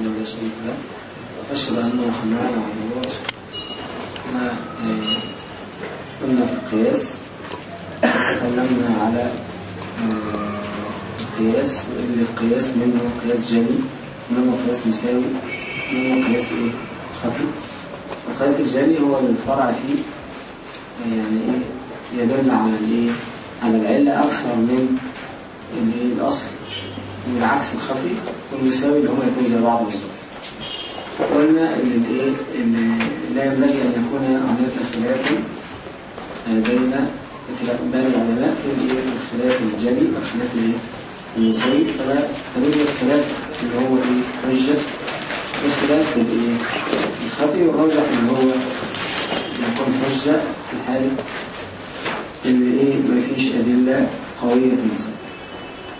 وحده لا شريك له وأشهد أن محمدا عبده ورسوله إحنا قلنا في القياس. تكلمنا على آه، القياس واللي القياس منه قياس جلي منه قياس مساوي منه قياس إيه؟ خفي. القياس الجلي هو الفرع فيه آه، يعني إيه يدل على الإيه؟ على العلة أكثر من اللي الأصل والعكس الخفي والمساوي اللي هما يكون زي بعض بالظبط. قلنا إن الإيه؟ إن لا ينبغي أن يكون هناك خلاف بين بين العلماء في الإيه؟ الخلاف الجلي والخلاف الإيه؟ المساوي فلا فنوجد الخلاف اللي هو إيه؟ حجة. الخلاف الإيه؟ الخفي والراجح إن هو يكون حجة في حاله اللي إيه؟ ما فيش أدلة قوية في المسألة.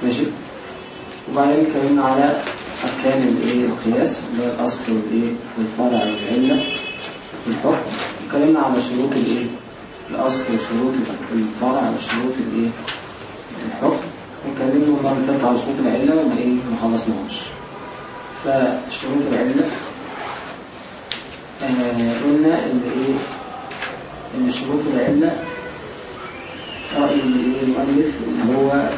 ماشي؟ وبعدين اتكلمنا على أركان الإيه؟ القياس اللي هو الأصل والإيه؟ والفرع والعلة والحكم. اتكلمنا على شروط الإيه؟ الأصل وشروط الفرع وشروط الإيه؟ الحكم. واتكلمنا المرة اللي فاتت على شروط العلة وما إيه؟ ما خلصناهاش. فشروط العلة آه قلنا إن إيه؟ إن شروط العلة رأي المؤلف اللي هو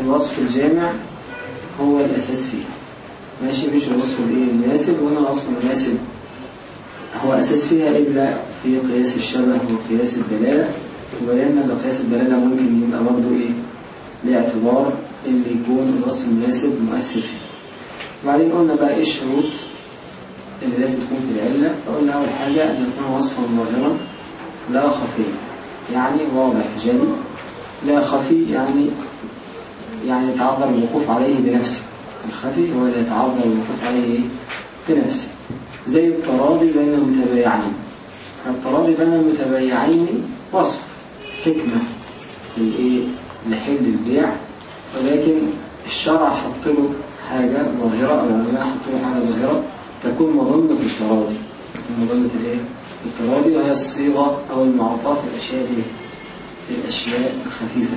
الوصف الجامع هو الأساس فيه. ماشي مش الوصف الإيه المناسب وهنا الوصف المناسب. هو أساس فيها إلا في قياس الشبه وقياس الدلالة. وبينا قياس الدلالة ممكن يبقى برضه إيه؟ لاعتبار اللي يكون الوصف المناسب مؤثر فيه. وبعدين قلنا بقى إيه الشروط اللي لازم تكون في العلة. فقلنا أول حاجة أن يكون وصفا ظاهرا لا خفي يعني واضح جلي. لا خفي يعني يعني يتعذر الوقوف عليه بنفسه. الخفي هو اللي يتعذر الوقوف عليه بنفسه. زي التراضي بين المتبايعين. التراضي بين المتبايعين وصف حكمة للإيه؟ لحل البيع. ولكن الشرع حط له حاجة ظاهرة أو العلماء حط له حاجة ظاهرة تكون مظنة التراضي. مظنة الإيه؟ التراضي وهي الصيغة أو المعطاة في الأشياء دي في الأشياء الخفيفة.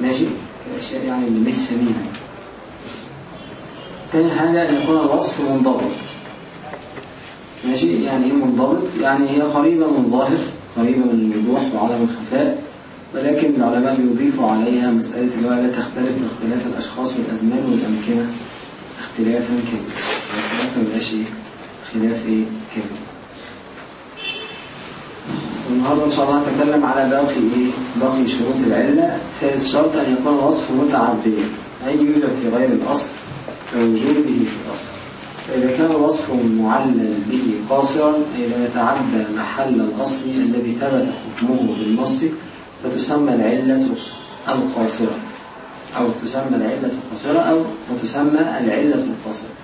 ماشي؟ الأشياء يعني اللي مش ثمينة تاني حاجة أن يكون الوصف منضبط. ماشي؟ يعني إيه منضبط؟ يعني هي قريبة من ظاهر قريبة من الوضوح وعدم الخفاء ولكن العلماء بيضيفوا عليها مسألة اللي هو لا تختلف باختلاف الأشخاص والأزمان والأمكنة اختلافا كاملا اختلاف ما يبقاش إيه؟ خلاف إيه؟ كامل والنهارده إن شاء الله هنتكلم على باقي إيه؟ باقي شروط العلة. ثالث شرط أن يكون الوصف متعديا أي يوجد في غير الأصل كوجوده في الأصل. فاذا كان الوصف معلل به قاصرا اي لا يتعدى محل الأصل الذي ثبت حكمه بالنص فتسمى العلة القاصرة. أو تسمى العلة القاصرة أو فتسمى العلة القاصرة.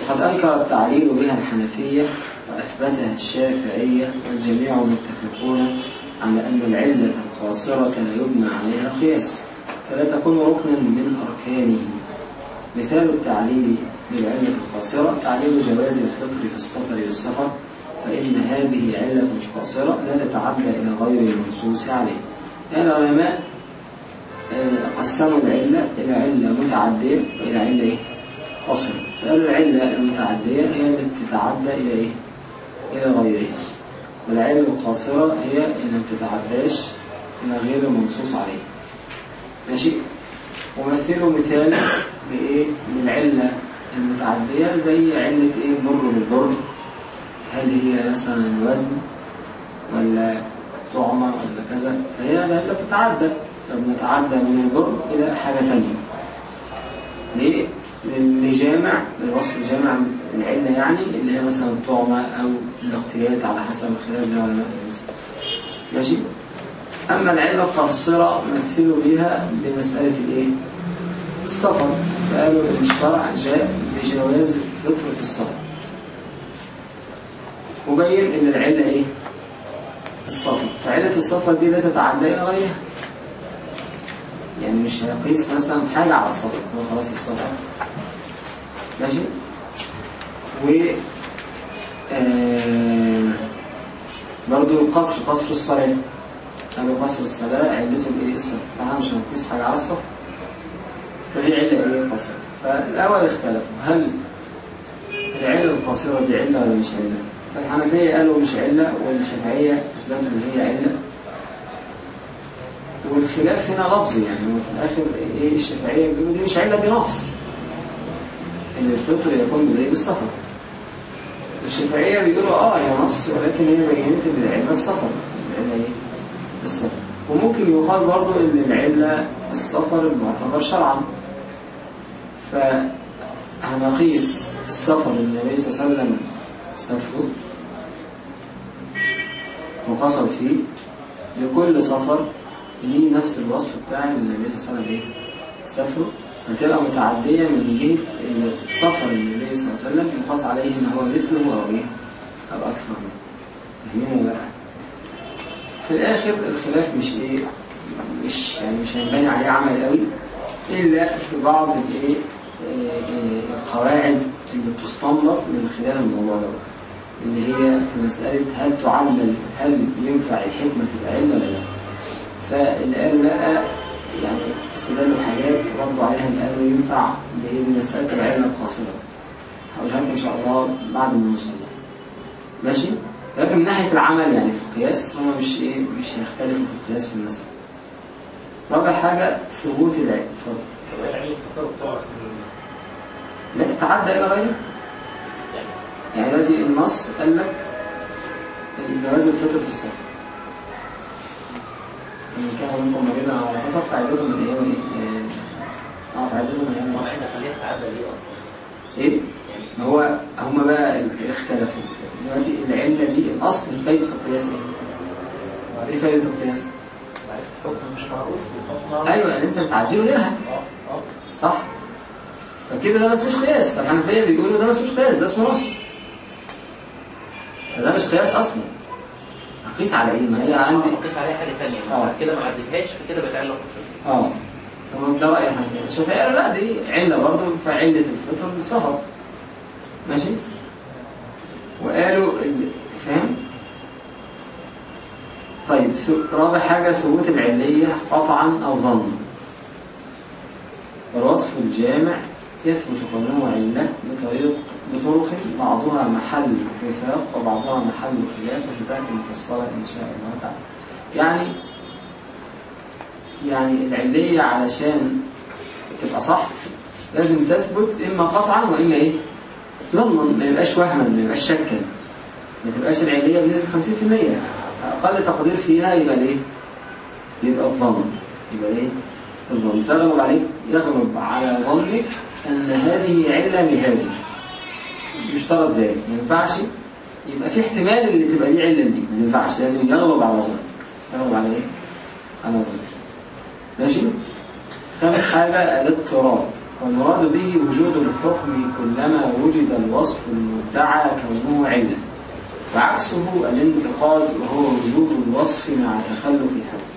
وقد انكر التعليل بها الحنفية وأثبتها الشافعية والجميع متفقون على أن العلة القاصرة لا يبنى عليها قياس فلا تكون ركنا من أركانه مثال التعليل بالعلة القاصرة تعليل جواز الفطر في السفر للسفر فإن هذه علة قاصرة لا تتعدى إلى غير المنصوص عليه يعني العلماء قسموا العلة إلى علة متعدية وإلى علة إيه؟ قاصرة فقالوا العلة المتعدية هي التي تتعدى إلى إيه؟ إلى غيره. والعلة القاصرة هي اللي ما بتتعداش إلى غير المنصوص عليه ماشي؟ ومثله مثال بإيه من العلة المتعدية زي علة إيه؟ مر بالبر هل هي مثلا الوزن ولا طعمة ولا كذا؟ فهي لا تتعدى. فبنتعدى من البر إلى حاجة ثانية ليه؟ لجامع للوصف جامع العلة يعني اللي هي مثلا الطعمة أو الاغتيات على حسب الخلاف ده ولا ماشي؟ أما العلة القاصرة مثلوا بها بمسألة الإيه؟ السفر. فقالوا إن الشرع جاء بجواز الفطر في السفر. وبين إن العلة إيه؟ السفر. فعلة السفر دي لا تتعدى إلى غيرها. يعني مش هيقيس مثلا حاجة على السفر. هو خلاص السفر. ماشي؟ و آه برضو القصر قصر الصلاة. قالوا قصر الصلاة علته الايه السفر فاحنا مش هنقيس حاجة على السفر فدي علة إيه؟ قصر. ف فالأول اختلفوا. هل العلة القصيرة دي علة ولا مش علة؟ فالحنفية قالوا مش علة والشافعية أثبتوا إن هي علة. والخلاف هنا لفظي يعني. وفي الآخر إيه؟ الشافعية بيقولوا دي مش علة دي نص. إن الفطر يكون بالإيه بالسفر الشافعية بيقولوا آه هي نص ولكن هي بينت العلة السفر العلة إيه؟ السفر وممكن يقال برضو إن العلة السفر المعتبر شرعا. فهنقيس السفر النبي صلى الله عليه وسلم سفره وقصر فيه لكل سفر ليه نفس الوصف بتاع النبي صلى الله عليه وسلم. إيه؟ سفره هتبقى متعدية من جهة إن سفر النبي صلى الله عليه وسلم يقاس عليه إن هو مثله أو إيه؟ أو أكثر منه فاهمين ولا لا؟ في الآخر الخلاف مش إيه؟ مش يعني مش هينبني عليه عمل قوي إلا في بعض الإيه؟ القواعد اللي بتستنبط من خلال الموضوع دوت اللي هي في مسألة هل تعلل هل ينفع الحكمة تبقى علة ولا لا؟ فاللي قالوا لا يعني استدلوا حاجات ردوا عليها اللي قالوا ينفع بمسألة العلة القاصرة. هقولها لكم إن شاء الله بعد ما نوصل. ماشي؟ لكن من ناحية العمل يعني في القياس هم مش إيه مش هيختلفوا في القياس في المسألة. رابع حاجة ثبوت العلم. اتفضل. لا تتعدى إلى غيره؟ يعني دلوقتي النص قال لك جواز الفطر في السفر. إن كان منكم مريضا على سفر فعدته من أيام إيه؟ آه فعدته من أيام ما إحنا خليها تتعدى ليه أصلا؟ إيه؟ ما هو هما بقى اختلفوا دلوقتي العلة دي الأصل فايدة القياس إيه؟ إيه فايدة القياس؟ الحكم مش معروف أيوة يعني أنت بتعديه غيرها آه آه. صح؟ فكده ده ما اسموش قياس. فالحنفية بيقولوا ده ما اسموش قياس ده اسمه نص. فده مش قياس أصلا. هقيس على إيه؟ ما هي عندي قيس عليها حاجة تانية. آه. بعد كده ما عدتهاش فكده بتعلق آه. طب ده رأي الحنفية الشافعية لا دي علة برضه فعلة الفطر بالسهر. ماشي؟ وقالوا ال- فاهم؟ طيب رابع حاجة ثبوت العلية قطعا أو ظنا. والوصف الجامع يثبت كونه علة بطريق بطرق بعضها محل اتفاق وبعضها محل خلاف وستأتي مفصلة إن شاء الله تعالى. يعني يعني العلية علشان تبقى صح لازم تثبت إما قطعا وإما إيه؟ ظنا ما يبقاش وهما ما يبقاش شكا. ما تبقاش العلية بنسبة 50% أقل تقدير فيها يبقى الإيه يبقى الظن يبقى إيه الظن تغلب عليك يغلب على ظنك أن هذه علة لهذه يشترط ذلك. ما ينفعش يبقى في احتمال اللي تبقى دي علة دي. ما ينفعش. لازم يغلب على ظنك يغلب على إيه؟ على ظنك ماشي؟ خامس حاجة الاضطراب. والمراد به وجود الحكم كلما وجد الوصف المدعى كونه علة وعكسه الانتقاد وهو وجود الوصف مع تخلف الحكم.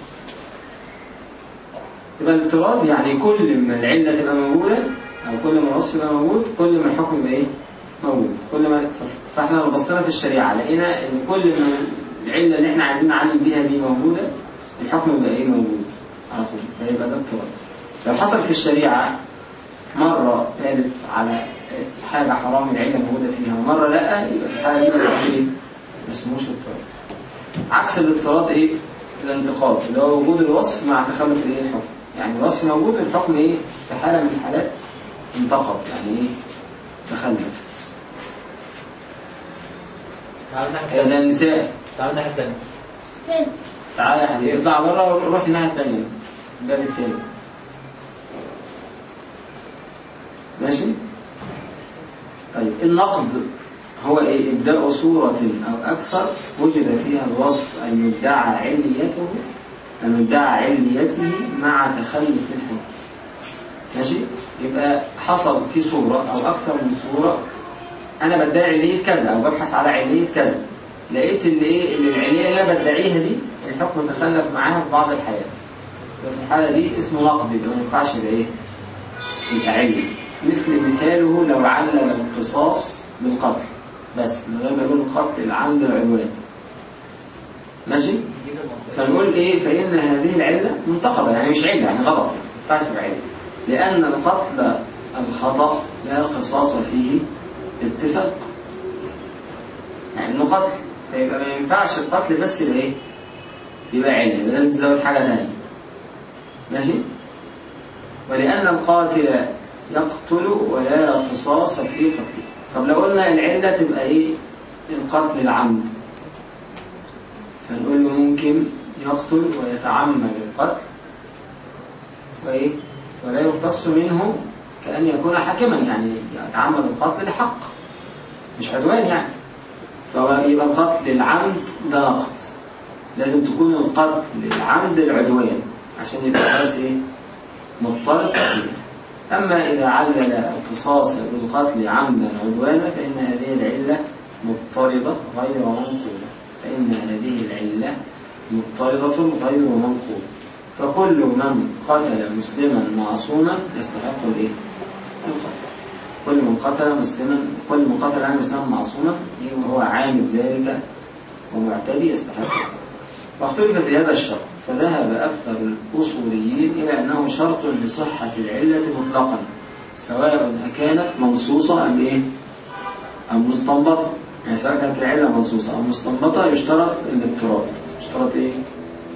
يبقى الاضطراد يعني كل ما العلة تبقى موجودة أو كل ما الوصف يبقى موجود كل ما الحكم يبقى إيه؟ موجود. كل ما فإحنا لو بصينا في الشريعة لقينا إن كل ما العلة اللي إحنا عايزين نعلم بيها دي موجودة الحكم يبقى إيه موجود؟ على طول. فيبقى ده اضطراد لو حصل في الشريعة مرة قالت على حاجة حرام العلة موجودة فيها ومرة لأ يبقى في الحالة دي ما اسموش إيه؟ ما اسموش اضطراد عكس الاضطراد إيه؟ الانتقاد اللي هو وجود الوصف مع تخلف الإيه الحكم يعني الوصف موجود الحكم إيه؟ في حالة من الحالات انتقد يعني إيه؟ تخلف هي ده النساء تعالوا ناحية تانية فين؟ تعالى يا حبيبي اطلع بره وروح الناحية التانية الباب التاني ماشي؟ طيب النقد هو إيه؟ إبداء صورة أو أكثر وجد فيها الوصف المدعى عليته المدعى عليته مع تخلف الحكم. ماشي؟ يبقى حصل في صورة أو أكثر من صورة أنا بدعي علية كذا أو ببحث على علية كذا. لقيت اللي إيه؟ اللي العلية اللي أنا بدعيها دي الحكم تخلف معاها في بعض الحالات. في الحالة دي اسمه نقد يبقى ما ينفعش يبقى إيه؟ يبقى علم مثل مثاله لو علل القصاص بالقتل. بس من غير ما يقول القتل العمد العدوان ماشي؟ فنقول إيه؟ فإن هذه العلة منتقدة يعني مش علة يعني غلط ما ينفعش علة. لأن القتل الخطأ لا قصاص فيه اتفاق يعني إنه قتل فيبقى ما ينفعش القتل بس يبقى إيه؟ يبقى يبقى لازم تزود حاجة ثانية ماشي؟ ولأن القاتل يقتل ولا قصاص في قتله طب لو قلنا العلة تبقى إيه؟ القتل العمد. فنقول له ممكن يقتل ويتعمد القتل. وإيه؟ ولا يقتص منه كأن يكون حاكما يعني يتعمد القتل لحق مش عدوان يعني. فهو يبقى القتل العمد ده نقط لازم تكون القتل العمد العدوان عشان يبقى بس إيه؟ مضطرد أما إذا علل القصاص بالقتل عمدا عدوانا فإن هذه العلة مضطردة غير منقولة. فإن هذه العلة مضطردة غير منقولة. فكل من قتل مسلما معصوما يستحق الإيه؟ القتل. كل من قتل مسلما كل من قتل عن مسلما معصوما وهو عامل ذلك ومعتدي يستحق واختلف في هذا الشرط. فذهب أكثر الأصوليين إلى أنه شرط لصحة العلة مطلقا سواء أكانت منصوصة أم إيه؟ أم مستنبطة يعني سواء كانت العلة منصوصة أو مستنبطة يشترط الاضطراد يشترط إيه؟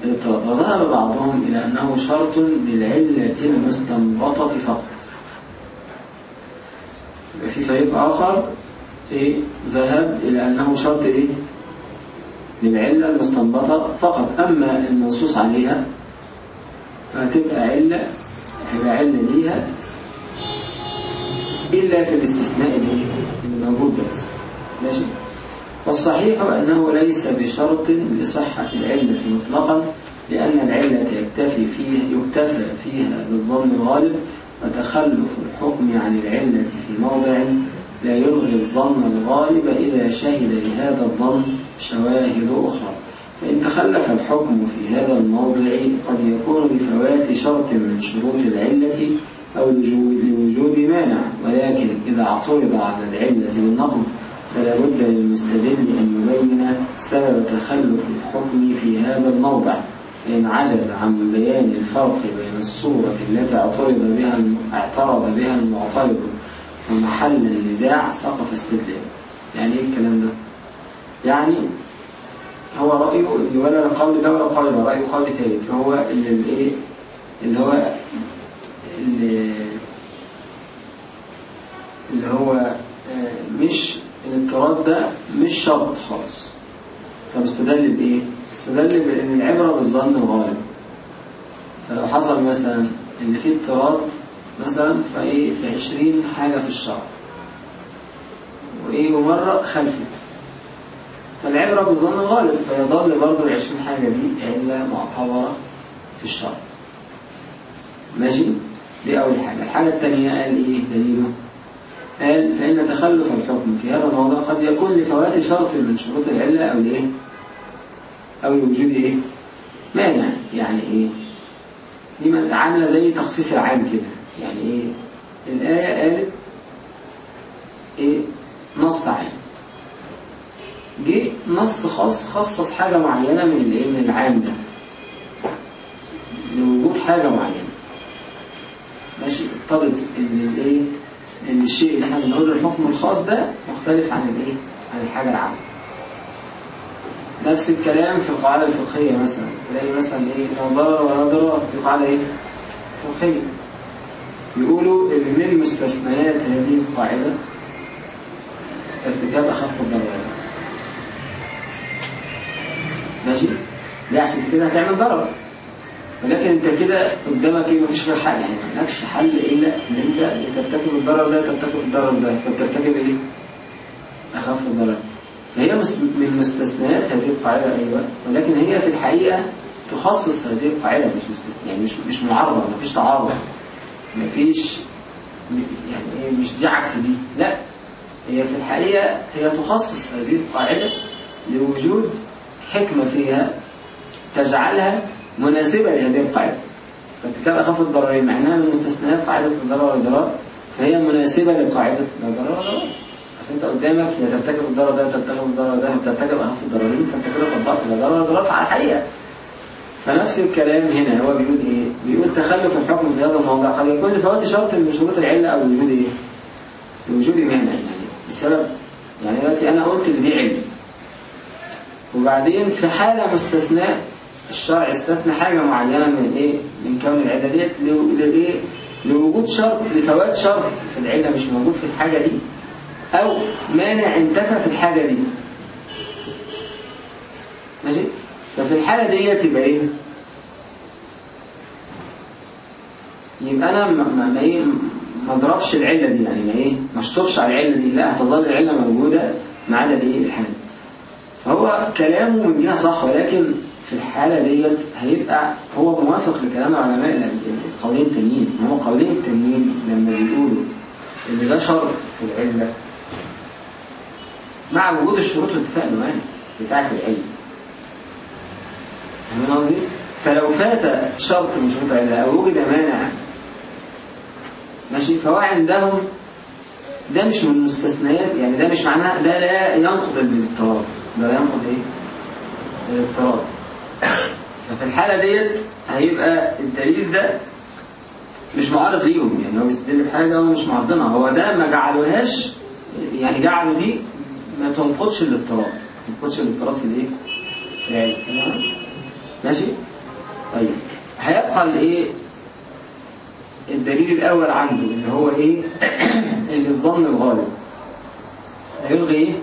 الاضطراد وذهب بعضهم إلى أنه شرط للعلة المستنبطة فقط في فريق آخر إيه؟ ذهب إلى أنه شرط إيه؟ للعلة المستنبطة فقط. أما المنصوص عليها فتبقى علة هيبقى علة ليها إلا في الاستثناء اللي موجود بس ماشي؟ والصحيح أنه ليس بشرط لصحة العلة مطلقا لأن العلة يكتفي فيها يكتفى فيها بالظن الغالب وتخلف الحكم عن العلة في موضع لا يلغي الظن الغالب إذا شهد لهذا الظن شواهد أخرى. فإن تخلف الحكم في هذا الموضع قد يكون لفوات شرط من شروط العلة أو لوجود مانع. ولكن إذا اعترض على العلة بالنقض فلا بد للمستدل أن يبين سبب تخلف الحكم في هذا الموضع. فإن عجز عن بيان الفرق بين الصورة التي اعترض بها اعترض بها المعترض ومحل النزاع سقط استدلال. يعني إيه الكلام ده؟ يعني هو رأيه اللي ولا القول ده ولا القول ده رأيه قول ثالث هو اللي الايه اللي هو اللي, اللي هو آه، مش الاضطراد ده مش شرط خالص. طب استدل بإيه؟ استدل بإن العبرة بالظن الغالب. فلو حصل مثلا إن في اضطراد مثلا في إيه في 20 حاجة في الشرع وإيه؟ ومرة خلفت. فالعبرة بالظن الغالب فيظل برضه ال 20 حاجة دي علة معتبرة في الشرع. ماشي؟ دي أول حاجة. الحاجة الثانية قال إيه دليله؟ قال فإن تخلف الحكم في هذا الموضوع قد يكون لفوات شرط من شروط العلة أو لإيه أو لوجود إيه؟ مانع. يعني إيه؟ دي عاملة زي تخصيص العام كده. يعني إيه؟ الآية قالت إيه؟ نص عام. جه نص خاص خصص حاجة معينة من الايه من العام ده. لوجود حاجة معينة. ماشي؟ اقتضت ان الايه ان الشيء اللي إحنا بنقول الحكم الخاص ده مختلف عن الايه عن الحاجة العامة نفس الكلام في القاعدة الفقهية مثلا. تلاقي مثلا إيه لا ضرر ولا ضرر في قاعدة إيه؟ فقهية. يقولوا إن من مستثنيات هذه القاعدة ارتكاب أخف الضرر. ماشي؟ ليه عشان كده هتعمل ضرر. ولكن انت كده قدامك إيه؟ مفيش غير حل. يعني مالكش حل إلا إن انت ترتكب الضرر ده ترتكب الضرر ده. فبترتكب إيه؟ أخف الضرر. فهي من مستثنيات هذه القاعدة أيوة ولكن هي في الحقيقة تخصص هذه القاعدة مش مستثنى يعني مش مش معارضة مفيش تعارض. مفيش يعني إيه؟ مش دي عكس دي. لا هي في الحقيقة هي تخصص هذه القاعدة لوجود حكمة فيها تجعلها مناسبة لهذه القاعدة. فارتكاب أخف الضررين مع أنها من قاعدة الضرر والضرار فهي مناسبة لقاعدة الضرر والضرار عشان أنت قدامك يا ترتكب الضرر ده ترتكب الضرر ده ترتكب أخف الضررين فأنت كده طبقت الضرر والضرار على الحقيقة فنفس الكلام هنا هو بيقول إيه؟ بيقول تخلف الحكم في هذا الموضع قد يكون لفوات شرط من شروط العلة أو وجود إيه؟ لوجود مهنة يعني. بسبب يعني دلوقتي أنا قلت ان دي علة وبعدين في حالة مستثناء الشرع استثنى حاجة معينة من إيه؟ من كون العلة ديت لايه لوجود شرط لفوات شرط في العلة مش موجود في الحاجة دي أو مانع انتفى في الحاجة دي. ماشي؟ ففي الحالة ديت يبقى إيه؟ يبقى أنا ما ما إيه؟ ما أضربش العلة دي يعني ما إيه؟ ما أشطبش على العلة دي لا هتظل العلة موجودة ما عدا الايه الحالة فهو كلامه من جهة صح ولكن في الحالة ديت هيبقى هو موافق لكلام علماء القولين التانيين هم القولين التانيين لما بيقولوا إن ده شرط في العلة. مع وجود الشروط والاتفاق النوعي بتاعت العلة فاهمين قصدي؟ فلو فات شرط من شروط العلة أو وجد مانع ماشي فهو عندهم ده مش من المستثنيات يعني ده مش معناه ده لا ينقض الاضطراد ده لا ينقض إيه؟ الاضطراد ففي الحالة ديت هيبقى الدليل ده مش معارض ليهم يعني هو بيستدل بحاجة هو مش معارضينها هو ده ما جعلوهاش يعني جعلوا دي ما تنقضش الاضطراد ما تنقضش الاضطراد في الإيه؟ في العلم؟ ماشي؟ طيب هيبقى الإيه؟ الدليل الأول عنده اللي هو إيه؟ اللي الظن الغالب هيلغي إيه؟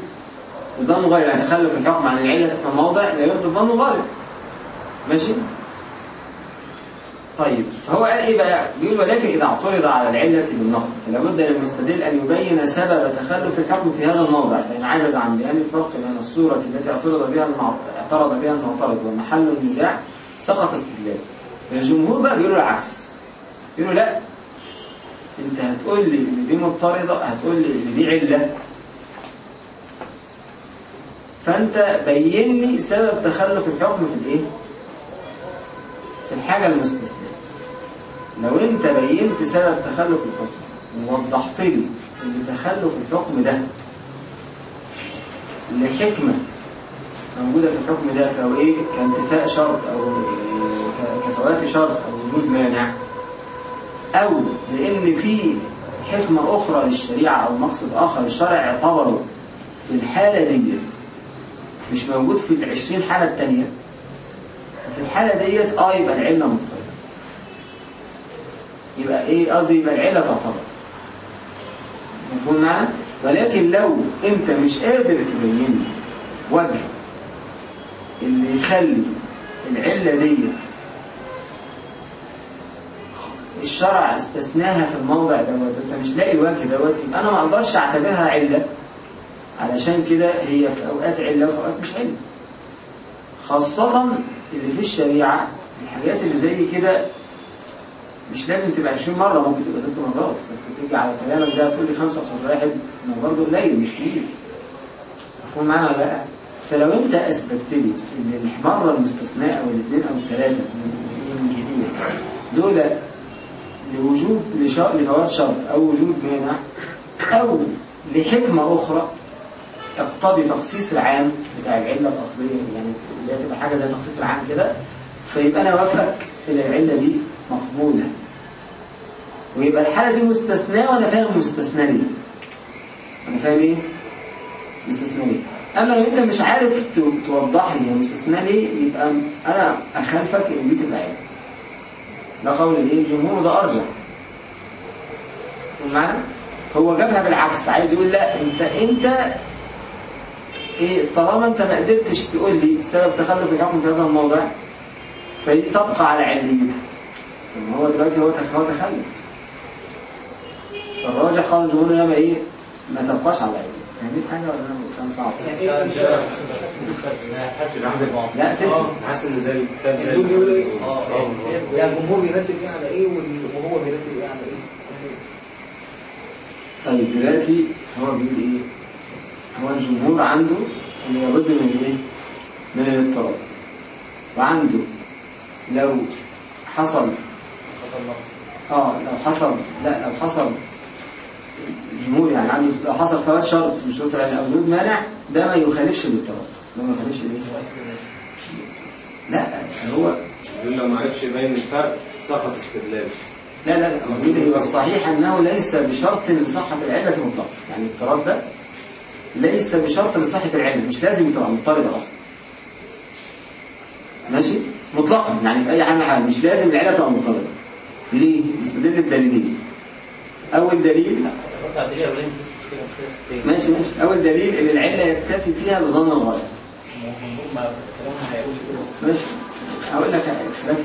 الظن غالب يعني تخلف الحكم عن العلة في الموضع لا يلغي الظن غالب ماشي؟ طيب فهو قال إيه بقى؟ بيقول ولكن إذا اعترض على العلة بالنقد فلا بد للمستدل أن يبين سبب تخلف الحكم في هذا الموضع فان عجز عن بيان الفرق بين الصورة التي اعترض بها اعترض بها المعترض ومحل النزاع سقط استدلاله الجمهور بقى بيقولوا العكس. يقولوا لا أنت هتقول لي إن دي مضطردة هتقول لي إن دي علة. فانت بين لي سبب تخلف الحكم في الايه؟ في الحاجة المستثناء لو انت بينت سبب تخلف الحكم ووضحت لي ان تخلف الحكم ده لحكمة موجودة في الحكم ده كأو إيه؟ كانتفاء شرط أو كفوات شرط أو وجود مانع. أو لأن في حكمة أخرى للشريعة أو مقصد اخر الشرع اعتبره في الحالة ديت مش موجود في العشرين حالة التانية. في الحالة ديت آه يبقى العلة مضطرة يبقى إيه؟ قصدي يبقى العلة تعتبر. مفهوم معنا ولكن لو أنت مش قادر تبين وجه اللي يخلي العلة ديت الشرع استثناها في الموضع دوت أنت مش لاقي الوجه دوت يبقى أنا ما أقدرش أعتبرها علة. علشان كده هي في أوقات علة وفي أوقات مش علة. خاصة اللي في الشريعة الحاجات اللي زي كده مش لازم تبقى 20 مرة ممكن تبقى ست مرات. ممكن تيجي على كلامك ده تقول لي 15 واحد ما برضه قليل مش كتير. مفهوم معانا ولا لأ؟ فلو أنت أثبتت لي إن المرة المستثناء أو الاثنين أو الثلاثة من كتير دول لوجود لفوات شرط أو وجود مانع أو لحكمة أخرى تقتضي تخصيص العام بتاع العلة الأصلية يعني اللي هي تبقى حاجة زي تخصيص العام كده فيبقى أنا وافقك إن العلة دي مقبولة ويبقى الحالة دي مستثناة وأنا فاهم مستثنى ليه أنا فاهم إيه؟ مستثنى ليه أما لو أنت مش عارف توضح لي مستثنى ليه يبقى أنا أخالفك إن دي تبقى علة ده قول الإيه؟ الجمهور ده أرجح معنا؟ هو جابها بالعكس عايز يقول لا انت أنت إيه طالما أنت ما قدرتش تقول لي سبب تخلف الحكم في هذا الموضع فتبقى على علميتها هو دلوقتي هو هو تخلف. فالراجح قال الجمهور إنما إيه؟ ما تبقاش على علميتها فاهمين حاجة ولا كلام صعب؟ لا تفهم حاسس إن زي دول بيقولوا إيه؟ آه يعني الجمهور بيرتب إيه على إيه وهو بيرتب إيه على إيه؟ طيب دلوقتي هو بيقول إيه؟ هو الجمهور عنده إن لابد من إيه؟ من الاضطراب. وعنده لو حصل آه لو حصل لا لو حصل الجمهور يعني عنده لو حصل فوات شرط من شروط العلم أو وجود مانع ده ما يخالفش الاضطراب. ده ما يخالفش الايه؟ لا هو لو ما عرفش يبين الفرق سقط استدلاله لا لا لا يبقى الصحيح أنه ليس بشرط لصحة العلة مطلقا يعني الاضطراب ده ليس بشرط لصحة العلة مش لازم تبقى مضطربة أصلا. ماشي؟ مطلقا يعني في أي حال مش لازم العلة تبقى مضطربة ليه؟ يستدل الدليلين أول دليل. ماشي ماشي. أول دليل إن العلة يكتفي فيها بظن الغاية. ماشي. هقول لك خلاف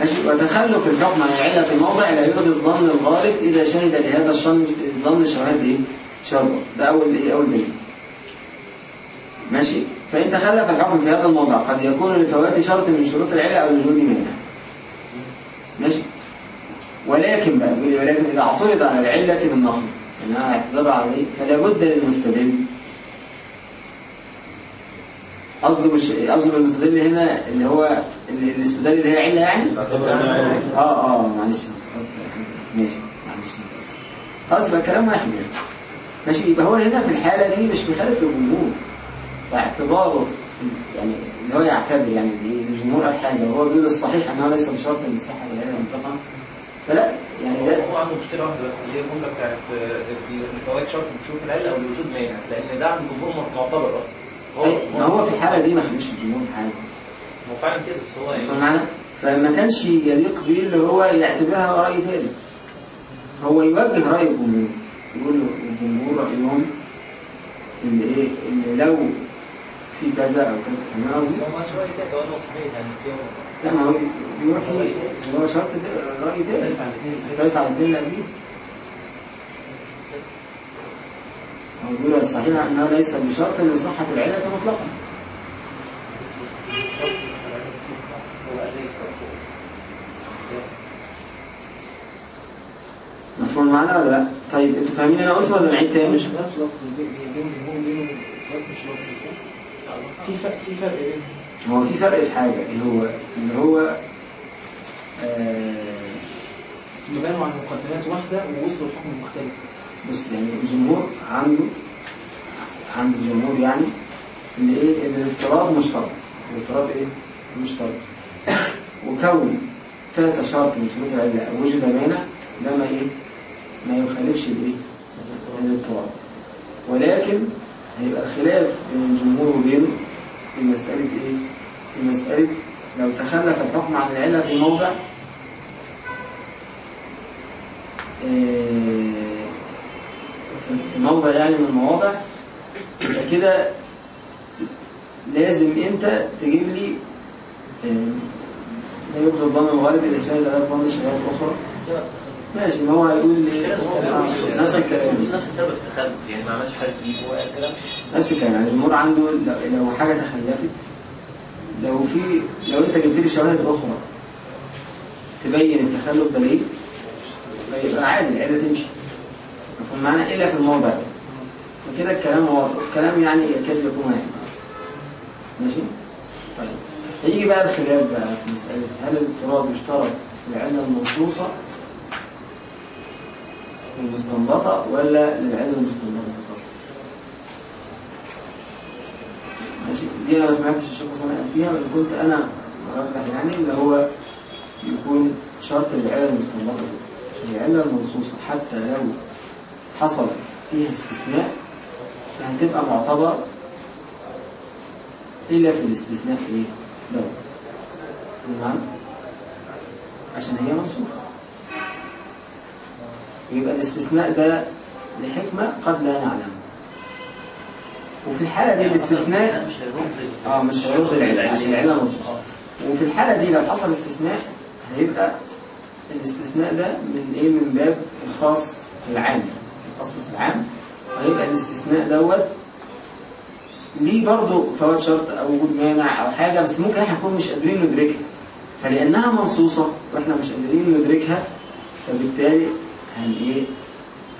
ماشي. وتخلف الحكم عن العلة في موضع لا يوجد ظن الغالب إذا شهد لهذا الظن الظن شواهد إيه؟ شرط ده أول إيه أول دليل. ماشي؟ فإن تخلف الحكم في هذا الموضع قد يكون لفوات شرط من شروط العلة أو لوجود مانع ماشي؟ ولكن بقى ولكن إذا اعترض على العلة بالنقض إنها اعتراض عليه فلا بد للمستدل. قصده مش قصده بالمستدل هنا اللي هو ال- الاستدلال اللي هي علة يعني؟ آه آه معلش. ماشي معلش. خلاص يبقى كلام واحد يعني. ماشي يبقى هو هنا في الحالة دي مش مخالف للجمهور فاعتباره يعني اللي هو يعتبر يعني الجمهور قال حاجة. وهو بيقول الصحيح انها ليس بشرط إن الصحة العلة منطقة فلا يعني ده هو عنده مشكلة واحدة بس اللي هي الجملة بتاعت الفوائد شرط بتشوف العله أو لوجود مانع لأن ده عند الجمهور معتبر أصلا. أي- ما هو في الحالة دي ما خليش الجمهور في حاجة. هو فعلا كده بس هو يعني؟ فما كانش يليق به اللي هو يعتبرها رأي ثالث هو يوجه رأي الجمهور. يقول له الجمهور رأيهم اللي إيه؟ اللي لو في كذا أو كذا قصدي؟ هو ما شوية كده هو صحيح يعني في لا ما هو اللي هو شرط ده رأي ثالث يختلف على الاثنين اللي قبليه هو بيقول الصحيح أنها ليس بشرط لصحة العلة مطلقا مفهوم المعنى ولا لا؟ طيب أنتوا فاهمين أنا قلت ولا نعيد تاني؟ مش نفس لفظ بينهم مش لفظ؟ في فرق في فرق بين هو في فرق في حاجة اللي هو اللي هو آه بيبانوا عن مقدمات واحدة ووصلوا لحكم مختلف. بص يعني الجمهور عنده عند الجمهور يعني إن إيه إن الاضطراب مشترك. الاضطراب إيه؟ مشترك. وكون فات شرط من شروط العلة وجد مانع ده ما إيه؟ ما يخالفش الايه؟ الاضطراب ولكن هيبقى الخلاف بين الجمهور وبينه في مسألة إيه؟ في مسألة لو تخلف الحكم عن العلة في موضع آه، في موضع يعني من المواضع يبقى كده لازم انت تجيب لي آه، لا يبدو الظن الغالب اذا شهد لك ظن شهادات أخرى. ماشي ما هو هيقول لي نفس الكلام. نفس سبب التخلف يعني ما عملش حاجة جديد هو الكلام نفس الكلام يعني الأمور عنده لو- حاجة تخلفت لو في لو انت جبت لي شواهد أخرى تبين التخلف ده ليه فيبقى عادي العيلة تمشي. مفهوم معنى إلا في الموضع ده. وكده الكلام هو الكلام يعني يكاد يكون واحد ماشي؟ طيب هيجي بقى الخلاف بقى في مسألة هل الاضطراب يشترط في العلة المنصوصة المستنبطة ولا للعله المستنبطة فقط؟ ماشي. دي أنا ما سمعتش الشيخ حسام قال فيها وان كنت أنا مرجح يعني اللي هو يكون شرط العله المستنبطة. عشان العله المنصوصة حتى لو حصلت فيها استثناء فهتبقى معتبر الا في الاستثناء إيه؟ دوت تمام؟ عشان هي منصوصة. يبقى الاستثناء ده لحكمة قد لا نعلمها وفي الحالة دي الاستثناء مش هيرد آه مش هيرد العلة منصوصة وفي الحالة دي لو حصل استثناء هيبقى الاستثناء ده من إيه؟ من باب الخاص العام. يخصص العام. وهيبقى الاستثناء دوت ليه برضه فوات شرط أو وجود مانع أو حاجة بس ممكن إحنا نكون مش قادرين ندركها. فلأنها منصوصة وإحنا مش قادرين ندركها فبالتالي هن إيه؟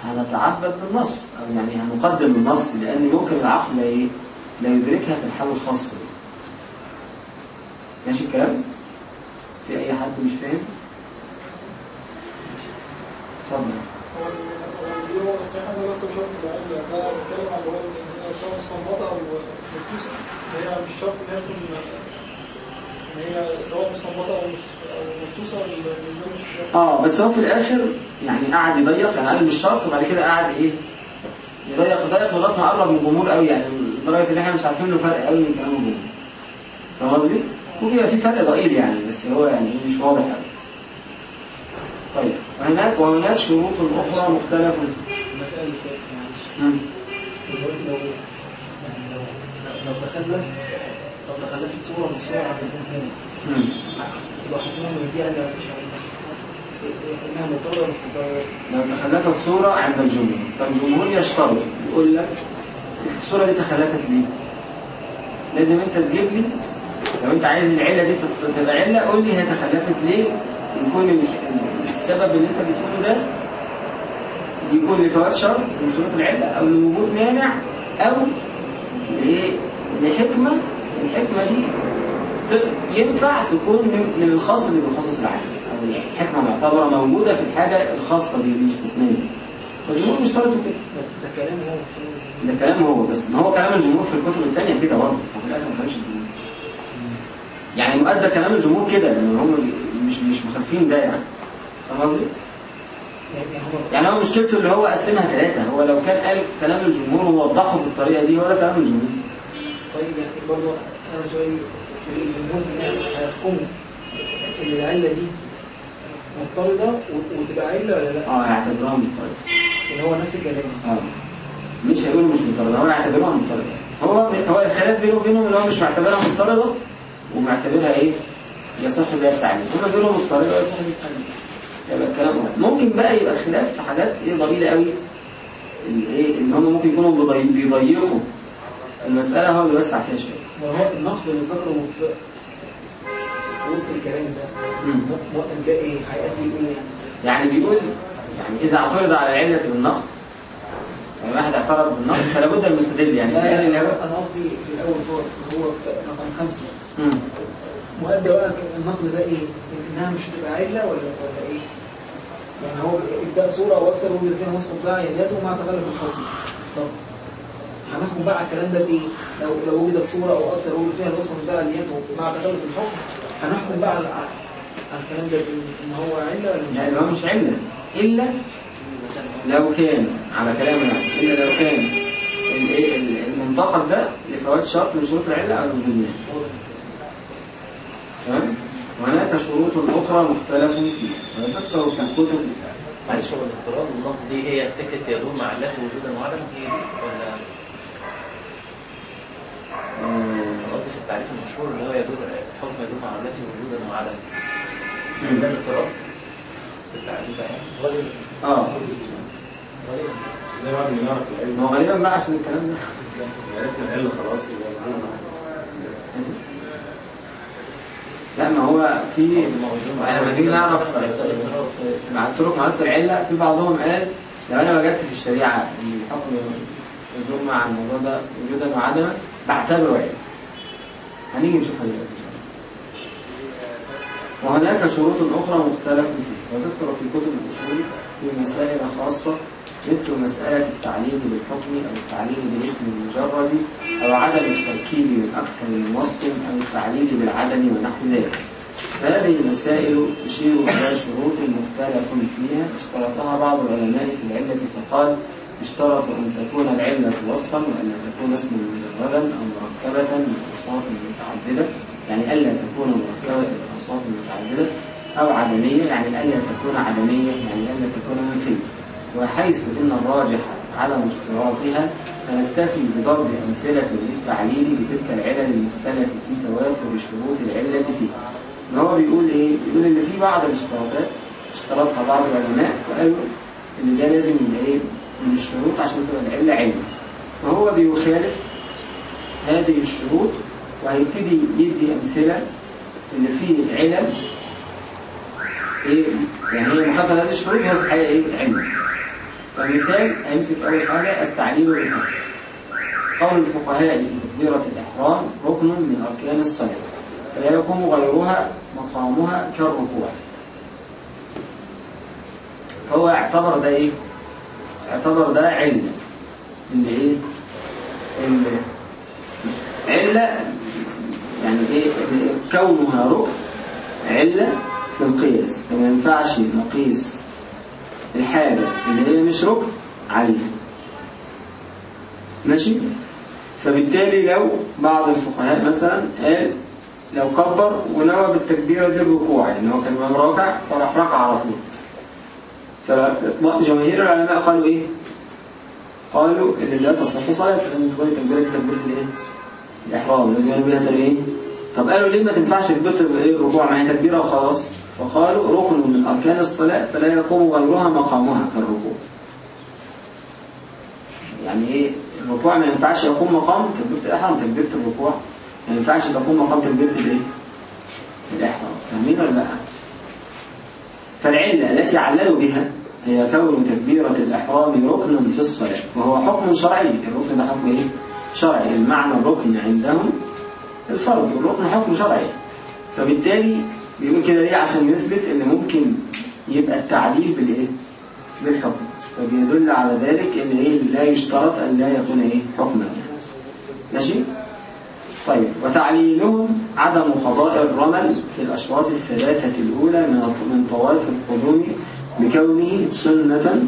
هنتعبد بالنص أو يعني هنقدم النص لأن ممكن العقل لا إيه لا يدركها في الحالة الخاصة دي. ماشي الكلام؟ في أي حد مش فاهم؟ اتفضل. هي سواء مستنبطه أو مخصوصه آه بس هو في الآخر يعني قعد يضيق يعني قال مش شرط وبعد كده قعد إيه يضيق يضيق لغاية ما قرب من الجمهور قوي يعني لدرجة إن إحنا مش عارفين له فرق قوي من كلام الجمهور فاهم قصدي؟ ممكن يبقى في فرق ضئيل يعني بس هو يعني مش واضح قوي طيب وهناك وهناك شروط أخرى مختلف فيها. المسألة اللي فاتت معلش. دلوقتي لو يعني لو لو تخلفت صورة دي أنا مش إنها مش لو تخلفت صورة عند الجمهور. فالجمهور يشترط. يقول لك الصورة دي تخلفت ليه؟ لازم أنت تجيب لي. لو أنت عايز العلة دي تبقى علة قول لي هي تخلفت ليه؟ يكون ال- ال- السبب اللي أنت بتقوله ده يكون لفوات شرط من شروط العلة أو لوجود مانع أو لايه؟ لحكمة الحكمة دي ينفع تكون من الخاص اللي بيخصص العام أو حكمة معتبرة موجودة في الحاجة الخاصة دي المستثنية فالجمهور مشترطوا كده. ده كلام هو. مش ده كلام هو بس. ما هو كلام الجمهور في الكتب الثانية كده برضه. ففي الآخر ما كانش الجمهور. يعني مؤدى كلام الجمهور كده لأن هم مش مش مخالفين ده يعني. فاهم قصدي؟ يعني هو يعني هو مشكلته اللي هو قسمها ثلاثة هو لو كان قال كلام الجمهور ووضحه بالطريقة دي هو ده كلام الجمهور. طيب يعني برضه أسأل سؤالي في الجمهور في النهاية هيحكموا إن العلة دي مضطردة و- وتبقى علة ولا لأ؟ آه هيعتبروها مضطردة. اللي هو نفس الكلام. آه. مش هيقولوا مش مضطردة هو هيعتبروها مضطردة. هو هو الخلاف بينه وبينهم اللي هو مش معتبرها مضطردة ومعتبرها إيه؟ يصح بها التعليم هم بيقولوا مضطردة ويصح بها التعليم يبقى الكلام واحد. ممكن بقى يبقى الخلاف في حاجات إيه ضئيلة قوي. الايه إن هم ممكن يكونوا بيضي- بيضيقوا. المسألة هو اللي بيوسع فيها شوية وهو النقد اللي ذكره في في وسط الكلام ده ده إيه؟ هيأدي إيه يعني؟ يعني بيقول يعني إذا اعترض على العلة بالنقد يعني واحد اعترض بالنقد فلا بد المستدل يعني لا يعني هو أنا قصدي في الأول خالص هو في رقم خمسة مم. مؤدي بقى النقد ده إيه؟ إنها مش هتبقى علة ولا ولا إيه؟ يعني هو ابدأ صورة أو أكثر وجد فيها نسخ بتاع عيناته مع تغلب الحكم طب هنحكم بقى على الكلام ده بايه؟ لو لو وجدت صورة أو أكثر وجد فيها نسخ بتاع عيناته مع تغلب الحكم هنحكم بقى على الكلام ده إن هو علة ولا مش لا يبقى مش علة. إلا لو كان على كلامنا إلا لو كان الإيه ال- المنتقد ده لفوات شرط من شروط العلة أو الوجودية تمام؟ وهناك شروط أخرى مختلف فيها. وتذكر في الكتب معلش هو الاضطراب والنقد دي هي فكرة يدور مع الله وجودا وعدم؟ هي دي ولا قصدي في التعريف المشهور اللي هو يدور الحكم يدور مع الله وجودا وعدم مم. ده الاضطراب في التعريف ده يعني. آه. بس ده بعد ما نعرف العلم. ما هو غالبا بقى عشان الكلام ده. عرفنا العلم خلاص يبقى لا ما هو في إحنا لما نيجي نعرف مع الطرق معرفة العلة. في بعضهم قال لو أنا وجدت في الشريعة إن الحكم يدور مع الموضوع ده وجودا وعدما بعتبره علة هنيجي نشوفها دلوقتي. وهناك شروط أخرى مختلف فيها وتذكر في كتب الأصول في مسائل خاصة مثل مسألة التعليل بالحكم أو التعليل بالاسم المجرد أو عدم التركيب من أكثر من وصف أو التعليل بالعدم ونحو ذلك. فهذه المسائل تشير إلى شروط مختلف فيها. اشترطها بعض العلماء في العلة فقال اشترط أن تكون العلة وصفا وأن تكون اسما مجردا أو مركبة من أوصاف متعددة يعني ألا تكون مركبة من أوصاف متعددة أو عدمية يعني ألا تكون عدمية يعني ألا تكون منفية وحيث إن الراجح عدم اشتراطها فنكتفي بضرب أمثلة للتعليل بتلك العلل المختلف في توافر شروط العلة فيها ما هو بيقول إيه؟ بيقول إن في بعض الاشتراطات اشترطها بعض العلماء وقالوا إن ده لازم يبقى إيه؟ من الشروط عشان تبقى العلة علم وهو بيخالف هذه الشروط وهيبتدي يدي أمثلة إن في علل إيه يعني هي مخالفة هذه الشروط هي الحقيقة إيه؟ علم فمثال هيمسك أول حاجة التعليل بالحكم قول الفقهاء في تكبيرة الإحرام ركن من أركان الصلاة فلا يقوم غيرها مقامها كالركوع هو اعتبر ده إيه؟ اعتبر ده علة إن إيه؟ إن علة يعني؟ إن كونها ركن علة في القياس. فما ينفعش نقيس الحاجة اللي هي مش ركن عليها. ماشي؟ فبالتالي لو بعض الفقهاء مثلا قال لو كبر ونوى بالتكبيرة دي الركوع يعني هو كان امام فراح ركع على طول. فجماهير العلماء قالوا إيه؟ قالوا إن لا تصح صلاة فلازم تكون تكبيرة تكبيرة الايه الإحرام لازم يعمل بيها إيه طب قالوا ليه ما تنفعش تكبيرة الركوع ما هي تكبيرة وخلاص؟ فقالوا ركن من أركان الصلاة فلا يقوم غيرها مقامها كالركوع. يعني إيه؟ الركوع ما ينفعش يقوم مقام تكبيرة الإحرام تكبيرة الركوع. ما ينفعش تقوم مقام تكبيرة الإيه؟ الإحرام. فاهمين ولا لأ؟ فالعلة التي عللوا بها هي كون تكبيرة الإحرام ركنا في الصلاة وهو حكم شرعي. الركن ده حكم إيه؟ شرعي. المعنى الركن عندهم الفرض والركن حكم شرعي. فبالتالي بيقول كده ليه عشان يثبت إن ممكن يبقى التعليل بالإيه؟ بالحكم. فبيدل على ذلك إن إيه؟ لا يشترط أن لا يكون إيه؟ حكما. ماشي؟ طيب. وتعليلهم عدم قضاء الرمل في الأشواط الثلاثة الأولى من من طواف القدوم بكونه سنة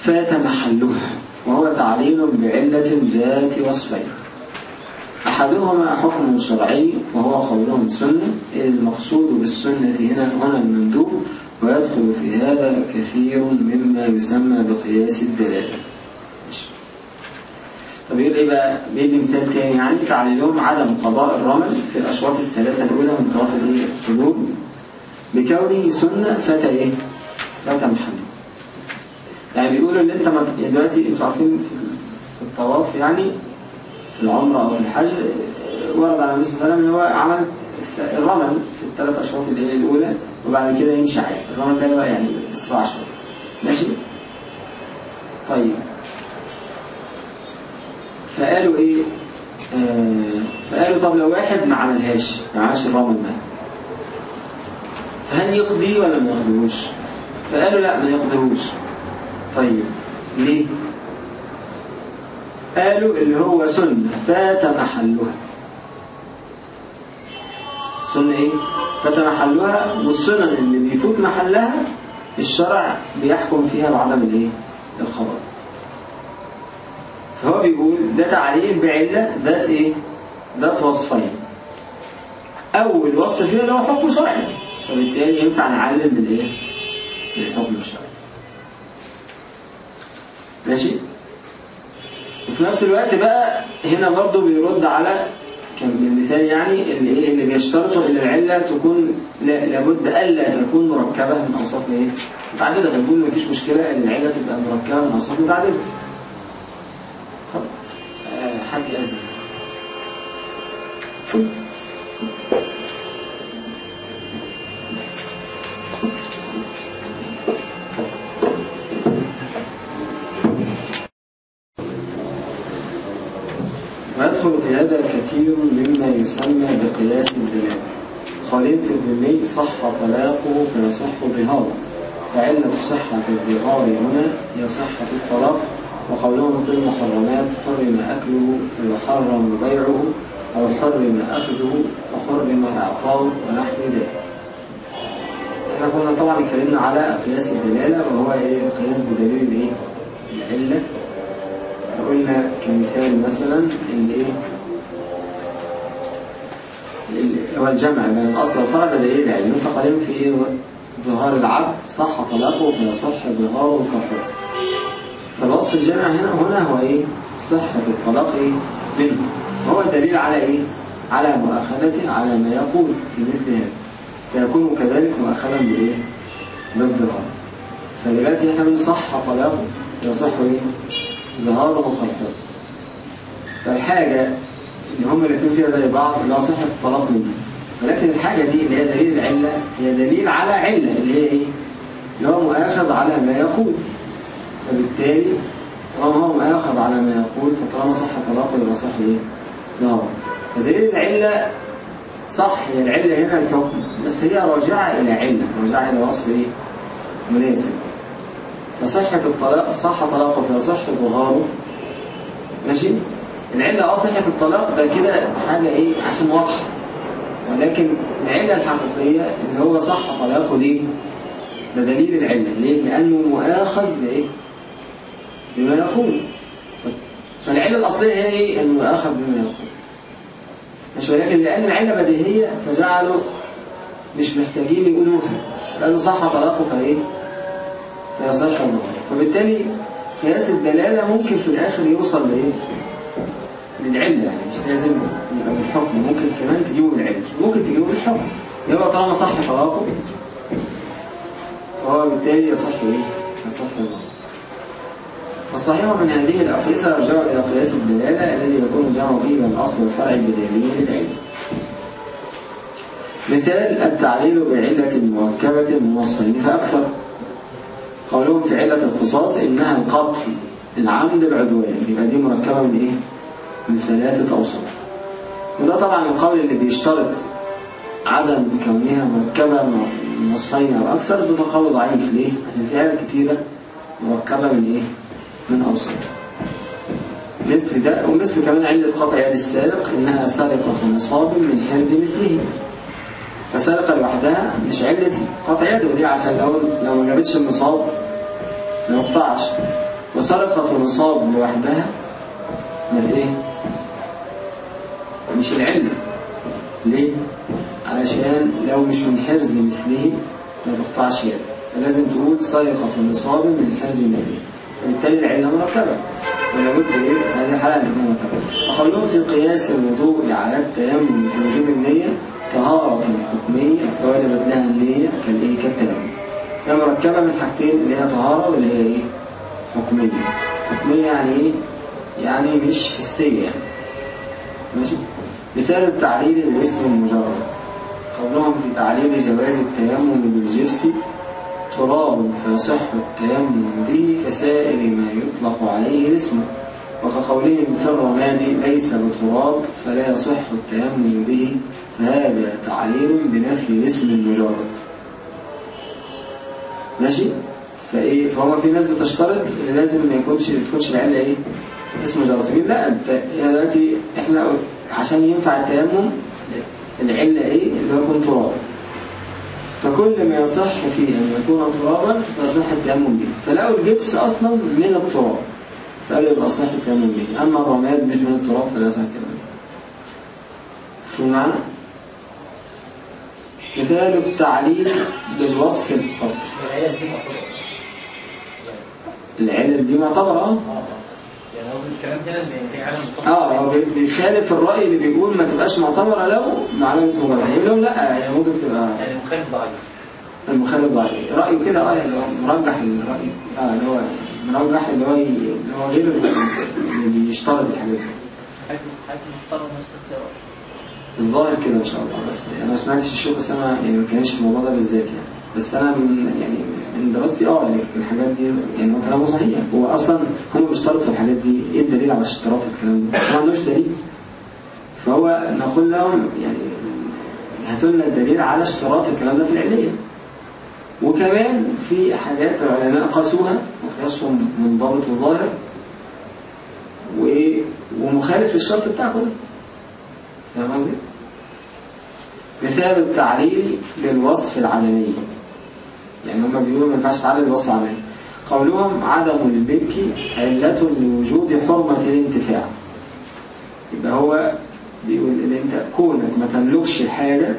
فات محلها وهو تعليل بعلة ذات وصفين. أحدهما حكم شرعي وهو قولهم سنة المقصود بالسنة هنا هنا المندوب ويدخل في هذا كثير مما يسمى بقياس الدلالة. طب يقول إيه بقى بيدي مثال تاني. يعني تعليلهم عدم قضاء الرمل في الأشواط الثلاثة الأولى من طواف القلوب. بكونه سنة فات إيه؟ فات محمد. يعني بيقولوا إن أنت ما- دلوقتي أنتوا عارفين في الطواف يعني في العمرة أو في الحج ورد على النبي صلى الله عليه وسلم إن هو عمل الرمل في الثلاث أشواط اللي هي الأولى وبعد كده يمشي عادي. الرمل ده بقى يعني إسراع شوية ماشي؟ طيب. فقالوا إيه؟ آه فقالوا طب لو واحد ما عملهاش ما عملش الرمل ده فهل يقضي ولا ما يقضيهوش؟ فقالوا لا ما يقضيهوش. طيب ليه؟ قالوا اللي هو سنة فات محلها. سنة إيه؟ فات محلها والسنن اللي بيفوت محلها الشرع بيحكم فيها بعدم الايه الخبر. فهو بيقول ده تعليل بعلة ذات إيه؟ ذات وصفين. أول وصف فيها اللي هو حكم شرعي. فبالتالي ينفع نعلم بالايه بالحكم الشرعي ماشي؟ وفي نفس الوقت بقى هنا برضو بيرد على كان يعني اللي إيه؟ اللي بيشترطوا ان العلة تكون لا- لابد ألا تكون مركبة من اوصاف إيه؟ متعددة. بنقول مفيش مشكلة إن العلة تبقى مركبة من اوصاف متعددة. طب آه، حد يأذن ويدخل في هذا كثير مما يسمى بقياس الدلالة خليط الذمي صح طلاقه فيصح ظهاره فعلة صحة الظهار هنا هي صحة الطلاق وقولهم في المحرمات حرم أكله ويحرم بيعه أو حرم أخذه فحرم إعطاؤه ونحو ذلك إحنا كنا طبعا اتكلمنا على قياس الدلالة وهو إيه قياس بدليل الايه العلة قلنا كمثال مثلا اللي إيه ال- هو الجمع بين الاصل والفرع ده دليل العلم فقالين في إيه ظهار العبد صح طلاقه فيصح ظهاره كحر فالوصف الجمع هنا هنا هو إيه؟ صحة الطلاق إيه منه. وهو الدليل على إيه؟ على مؤاخذته على ما يقول في مثل هذا. فيكون كذلك مؤاخذا بإيه؟ بالظهار فدلوقتي إحنا بنصح طلاقه يصح إيه؟ ظهاره وخلفه فالحاجة اللي هم الاثنين فيها زي بعض لا صحة الطلاق منها ولكن الحاجة دي اللي هي دليل العلة هي دليل على علة اللي هي إيه؟ اللي مؤاخذ على ما يقول. فبالتالي طالما هو مؤاخذ على ما يقول فطالما صح طلاقه يبقى صح إيه؟ ظهره فدليل العلة صح هي العلة هنا الحكم. بس هي راجعة إلى علة راجعة إلى وصف إيه؟ مناسب. فصحة الطلاق صح طلاقه فيصح ظهاره ماشي؟ العلة آه صحة الطلاق ده كده حاجة إيه؟ عشان واضحة. ولكن العلة الحقيقية اللي هو صح طلاقه ليه؟ ده دليل العلة ليه؟ لأنه مؤاخذ بإيه بما يقول. فالعلة الأصلية هي إيه؟ انه مؤاخذ بما يقول. مش ولكن لأن العلة بديهية فجعلوا مش محتاجين يقولوها. لأنه صح طلاقه فإيه؟ فيصح النظر فبالتالي قياس الدلالة ممكن في الآخر يوصل لإيه؟ للعلة يعني مش لازم يبقى بالحكم. ممكن كمان تجيبه بالعلة. ممكن تجيبه بالحكم. يبقى طالما صح طلاقه فهو بالتالي يصح إيه؟ يصح النظر فالصحيح من هذه الأقيسة يرجع إلى قياس الدلالة الذي يكون الجمع فيه بين الأصل والفرع بدليل العلم. مثال التعليل بعلة مركبة من وصفين فأكثر. قولهم في علة القصاص إنها القتل العمد العدوان يبقى دي مركبة من إيه؟ من ثلاثة أوصاف وده طبعا القول اللي بيشترط عدم كونها مركبة من وصفين أو أكثر ده قول ضعيف. ليه؟ عشان في علل كتيرة مركبة من إيه؟ من أوصاف مثل ده ومثل كمان علة قطع يد السارق إنها سرقة نصاب من حرز مثله. فسرقة لوحدها مش علة قطع يده ليه عشان لو لو ما جابتش النصاب ما يقطعش. وسرقة النصاب لوحدها ما إيه؟ مش العلة. ليه؟ علشان لو مش من حرز مثله ما تقطعش يده فلازم تقول سرقة النصاب من حرز مثله. وبالتالي العلة مركبة ولا بد إيه؟ هذه حالة مركبة وقولهم في قياس الوضوء على التيمم في وجوب النية طهارة حكمية فوجبت لها النية كالإيه؟ كالتيمم. هي مركبة من حاجتين اللي هي طهارة واللي هي إيه؟ حكمية. حكمية يعني إيه؟ يعني مش حسية يعني. ماشي؟ مثال التعليل الاسم المجرد. قولهم في تعليل جواز التيمم بالجبس تراب فيصح التيمم به كسائر ما يطلق عليه الاسم. وكقولهم في الرماد ليس بتراب فلا يصح التيمم به فهذا تعليل بنفي الاسم المجرد. ماشي؟ فإيه؟ فهو في ناس بتشترط إن لازم ما يكونش ما تكونش العلة إيه؟ اسم مجرد. سبيل لا انت دلوقتي إحنا عشان ينفع التيمم العلة إيه؟ اللي هو يكون تراب. فكل ما يصح فيه أن يكون ترابا فيصح التيمم به. فلقوا الجبس أصلا من التراب فقالوا يبقى صح التيمم به. أما الرماد مش من التراب فلا يصح التيمم به. شو معنى؟ مثال التعليل بالوصف الفرد. العلل دي معتبرة. يعني قصدي الكلام هنا إن هي عالم آه هو بي- بيخالف الرأي اللي بيقول ما تبقاش معتبرة لو معلومة مجرد يقول لهم لا هي ممكن تبقى يعني مخالف ضعيف المخالف ضعيف رأيه كده آه اللي هو مرجح الرأي. آه اللي هو مرجح اللي هو اللي هو غير اللي بيشترط الحاجات دي. حاكم حاكم محترم نفس الظاهر كده إن شاء الله. بس أنا ما سمعتش الشيخ اسامه يعني ما كانش في الموضوع ده بالذات يعني. بس أنا من يعني من دراستي آه يعني الحاجات دي يعني هو كلامه صحيح. هو أصلا هم بيشترطوا الحاجات دي. إيه الدليل على اشتراط الكلام ده؟ ما عندوش دليل. فهو نقول لهم يعني هاتوا لنا الدليل على اشتراط الكلام ده في العليه وكمان في حاجات العلماء قاسوها وقياسهم منضبط وظاهر ومخالف للشرط بتاعكم ده فاهم قصدي؟ مثال التعليل بالوصف العدمي. يعني هم بيقولوا ما ينفعش تعلل بالوصف العدمي قولهم عدم الملك علة لوجود حرمة الانتفاع يبقى هو بيقول إن أنت كونك ما تملكش الحاجة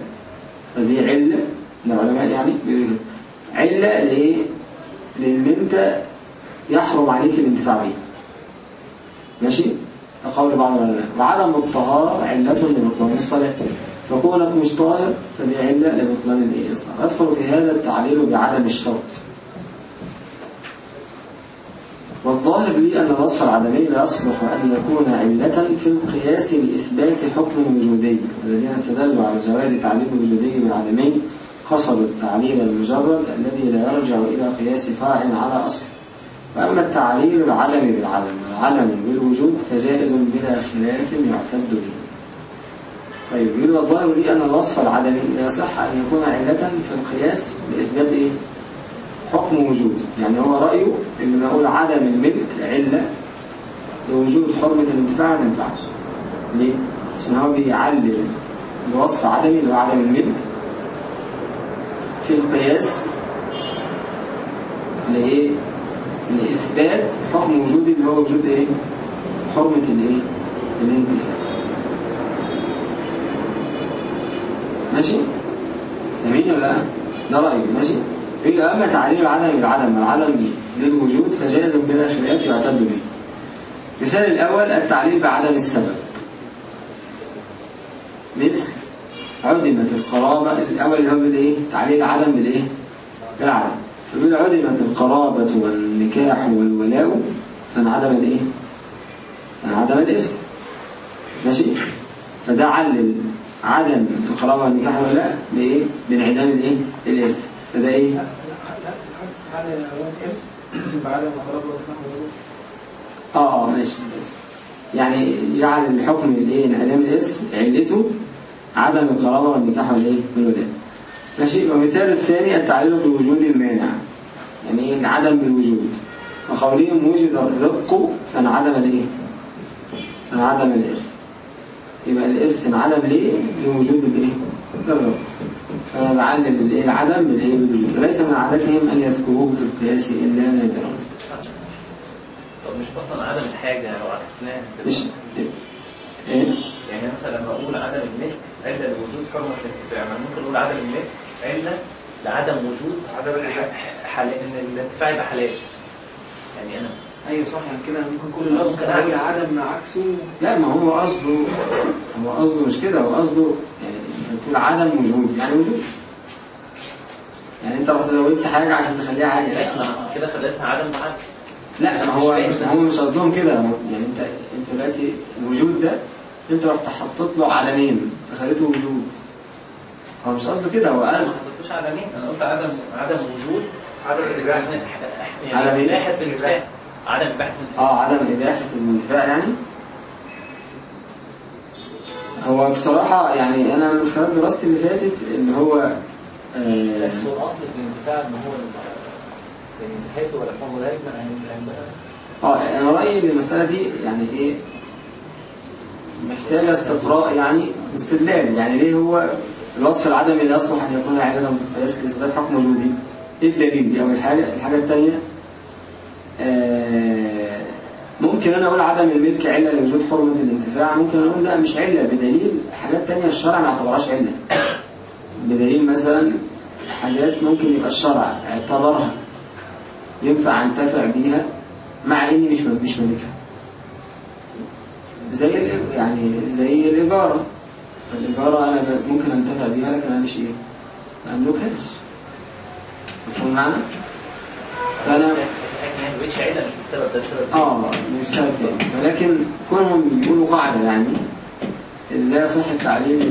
فدي علة العلماء يعني بيقولوا. علة لايه؟ لأن أنت يحرم عليك الانتفاع بيه ماشي؟ قول بعض العلماء وعدم الطهارة علة لبطلان الصلاة فكونك مش طاهر فدي علة لبطلان الصلاة أدخل في هذا التعليل بعدم الشرط. والظاهر لي أن الوصف العدمي لا يصلح أن يكون علة في القياس لإثبات حكم وجودي الذين استدلوا على جواز تعليل الوجودي بالعدمي قصدوا التعليل المجرد الذي لا يرجع إلى قياس فرع على أصل. وأما التعليل العدمي بالعدم والعدم بالوجود فجائز بلا خلاف يعتد به. طيب يقول الظاهر لي أن الوصف العدمي لا يصح أن يكون علة في القياس لإثبات إيه؟ حكم وجود يعني هو رأيه إن نقول عدم الملك علة لوجود حرمة الانتفاع ما تنفعش ليه؟ عشان هو بيعلل بوصف عدمي اللي هو عدم الملك في القياس لإيه؟ لإثبات حكم وجودي اللي هو وجود إيه؟ حرمة الإيه؟ الانتفاع ماشي؟ جميل ولا لا؟ ده رأيي ماشي؟ يقول أما تعليل العدم بالعدم والعدم للوجود فجائز بلا خلاف يعتد به مثال الأول التعليل بعدم السبب مثل عدمت القرابة الأول اللي هو بالإيه؟ تعليل العدم بالإيه؟ بالعدم فبيقول عدمت القرابة والنكاح والولاء فانعدم الإيه؟ فانعدم الإرث ماشي؟ فده علل عدم القرابة والنكاح والولاء بإيه؟ بانعدام الإيه؟ الإرث. فده إيه؟ آه آه ماشي. يعني جعل الحكم الايه انعدام الإرث علته عدم القرابه والنكاح والايه والولاده ماشي. والمثال الثاني التعليل بوجود المانع. يعني إيه؟ عدم الوجود وقولهم وجد الرق فانعدم الإيه؟ فانعدم الإرث. يبقى الإرث انعدم ليه؟ لوجود الإيه؟ الرق فانا بعلل الايه العدم بالوجود. وليس من عادتهم أن يذكروه في القياس إلا نادرا. طب مش أصلا عدم الحاجة لو عكسناها مش إيه؟ يعني مثلا لما أقول عدم الملك عله لوجود حرمة الانتفاع. ما ممكن أقول عدم الملك عله لعدم وجود عدم حلال إن الانتفاع يبقى حلال. يعني أنا أيوة صح يعني كده ممكن كل لفظ أقول عدم عكسه. لا ما هو قصده هو قصده مش كده هو قصده يعني بتقول عدم وجود يعني وجود يعني أنت رحت زودت حاجة عشان تخليها حاجة إحنا كده خليتها عدم بعكس لا ما هو هم مش قصدهم كده. يعني أنت أنت دلوقتي الوجود ده أنت رحت حطيت له علامين فخليته وجود. هو مش قصده كده هو قال. ما حطيتوش عدمين أنا قلت عدم عدم وجود عدم الاباحه عدم يعني إيه؟ عدم الانتفاع آه عدم اباحه الانتفاع يعني؟ هو بصراحة يعني أنا من خلال دراستي اللي فاتت اللي هو آه هو الأصل في الانتفاع إن هو يعني انتهيته ولا فهو ذلك عند آه أنا رأيي إن المسألة دي يعني إيه محتاجة استقراء يعني استدلال يعني ليه هو الوصف العدمي لا يصلح أن يكون عددا في القياس لاثبات حكم وجودي؟ إيه الدليل؟ دي أول حاجة. الحاجة الثانية آه ممكن أنا أقول عدم الملك علة لوجود حرمة الانتفاع ممكن أقول لا مش علة بدليل حاجات ثانية الشرع ما اعتبرهاش علة. بدليل مثلا حاجات ممكن يبقى الشرع اعتبرها ينفع انتفع بيها مع إني مش مش مالكها زي يعني زي الإجارة الإجارة أنا ممكن أنتفع بيها لكن أنا مش إيه؟ ما أملكهاش. مفهوم معنا؟ فأنا يعني مش السبب ده السبب آه مش سبب تاني ولكن كونهم بيقولوا قاعدة يعني لا يصح التعليل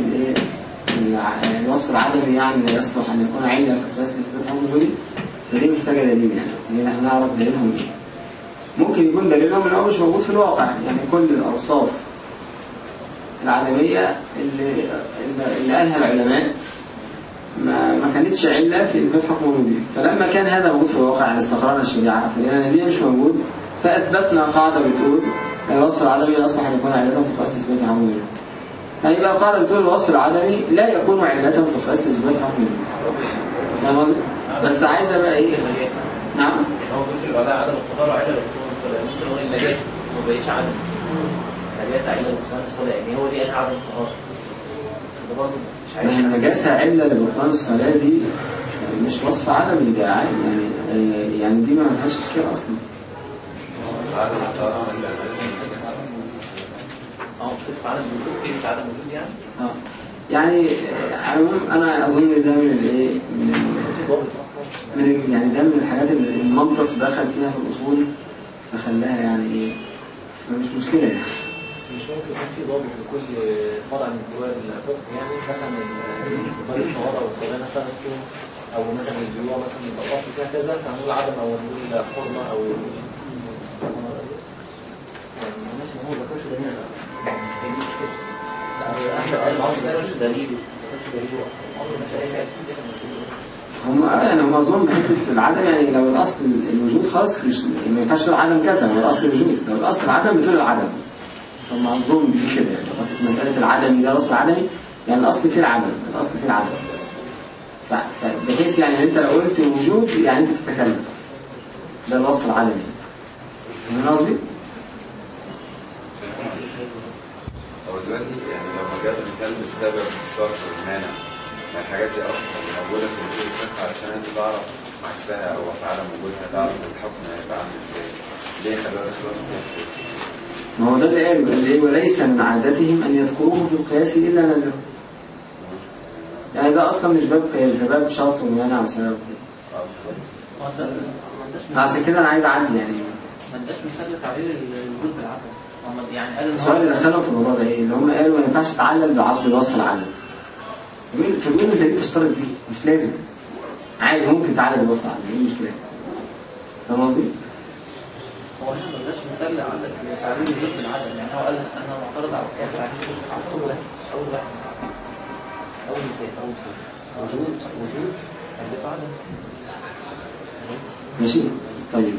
الوصف العدمي يعني لا يصلح أن يكون علة في قياس نسبتها وجودي. فدي محتاجة دليل يعني لأن إحنا نعرف دليلهم. إيه ممكن يكون دليلهم إن هو مش موجود في الواقع يعني كل الأوصاف العالميه اللي اللي قالها العلماء ما ما كانتش علة في اثبات حكم وجودي فلما كان هذا موجود في الواقع يعني استقرارنا الشريعة فلقينا ان دي مش موجود فأثبتنا قاعدة بتقول الوصف العدمي يصلح ان يكون عله في قياس إثبات حكم وجودي فيبقى قاعدة بتقول الوصف العدمي لا يكون عله في قياس إثبات حكم قصدي؟ بس عايزة بقى؟ النجاسه نعم؟ هو في الولاء عدم عله لبطلان الصلاة. ممكن النجاسة ما بقتش عدم. النجاسة عله لبطلان الصلاة. يعني هو قال عدم مش ما هي عارف. النجاسة علة لبطلان الصلاة دي مش وصف ده عادي يعني آه، يعني دي ما فيهاش اشكال أصلا. آه عدم عدم يعني يعني؟ آه، على العموم أنا أظن ده من الايه من يعني ده من الحاجات اللي المنطق دخل فيها في الأصول فخلاها يعني إيه؟ مش مشكلة يعني. مش ممكن يكون في ضابط لكل فرع من فروع الفقه يعني مثلا الطهارة والصلاة مثلا فيهم أو مثلا البيوع مثلا يبقى الأصل فيها كذا فنقول عدم أو نقول حرمة أو يعني ذكرش دليل. يعني هم هم أظن حتة العدم يعني لو الأصل الوجود مش ما ينفعش تقول عدم كذا هو الأصل الوجود. لو الأصل العدم بتقول العدم. هم اظن في كده يعني مسألة العدم ده الاصل العدمي يعني الأصل فيه العدم الأصل فيه العدم. فبحيث يعني أنت لو قلت وجود يعني أنت تتكلم ده الاصل العدمي. فاهم قصدي؟ هو دلوقتي يعني لو جاب مثال السبب والشرط والمانع ما الحاجات دي أصلا موجودة في وجود الفقه عشان أنت تعرف عكسها أو افعال وجودها تعرف الحكم هيبقى عامل إزاي. ليه خلوها القياس ما هو ده اللي قاله قال إيه وليس من عادتهم أن يذكروه في القياس إلا نادرا يعني ده أصلا مش باب قياس ده باب شرط ومانع وسبب عشان كده أنا عايز اعدي يعني. ما اداش مثال لتعبير الوجود بالعدم هم يعني قال السؤال اللي دخلهم في الموضوع ده إيه؟ اللي هم قالوا ما ينفعش تعلل بعصب الوصف العلم فبيقول فبيقول انت ليه تشترط دي مش لازم. عادي ممكن تعلل الوصف العلم إيه المشكلة فاهم قصدي؟ هو هنا ما اداش مثال لعدد تعبير الوجود بالعدم يعني هو قال أنا معترض على القياس العدم على طول واحد. أول واحد. أول مثال أول مثال وجود وجود اديته عدم ماشي. طيب.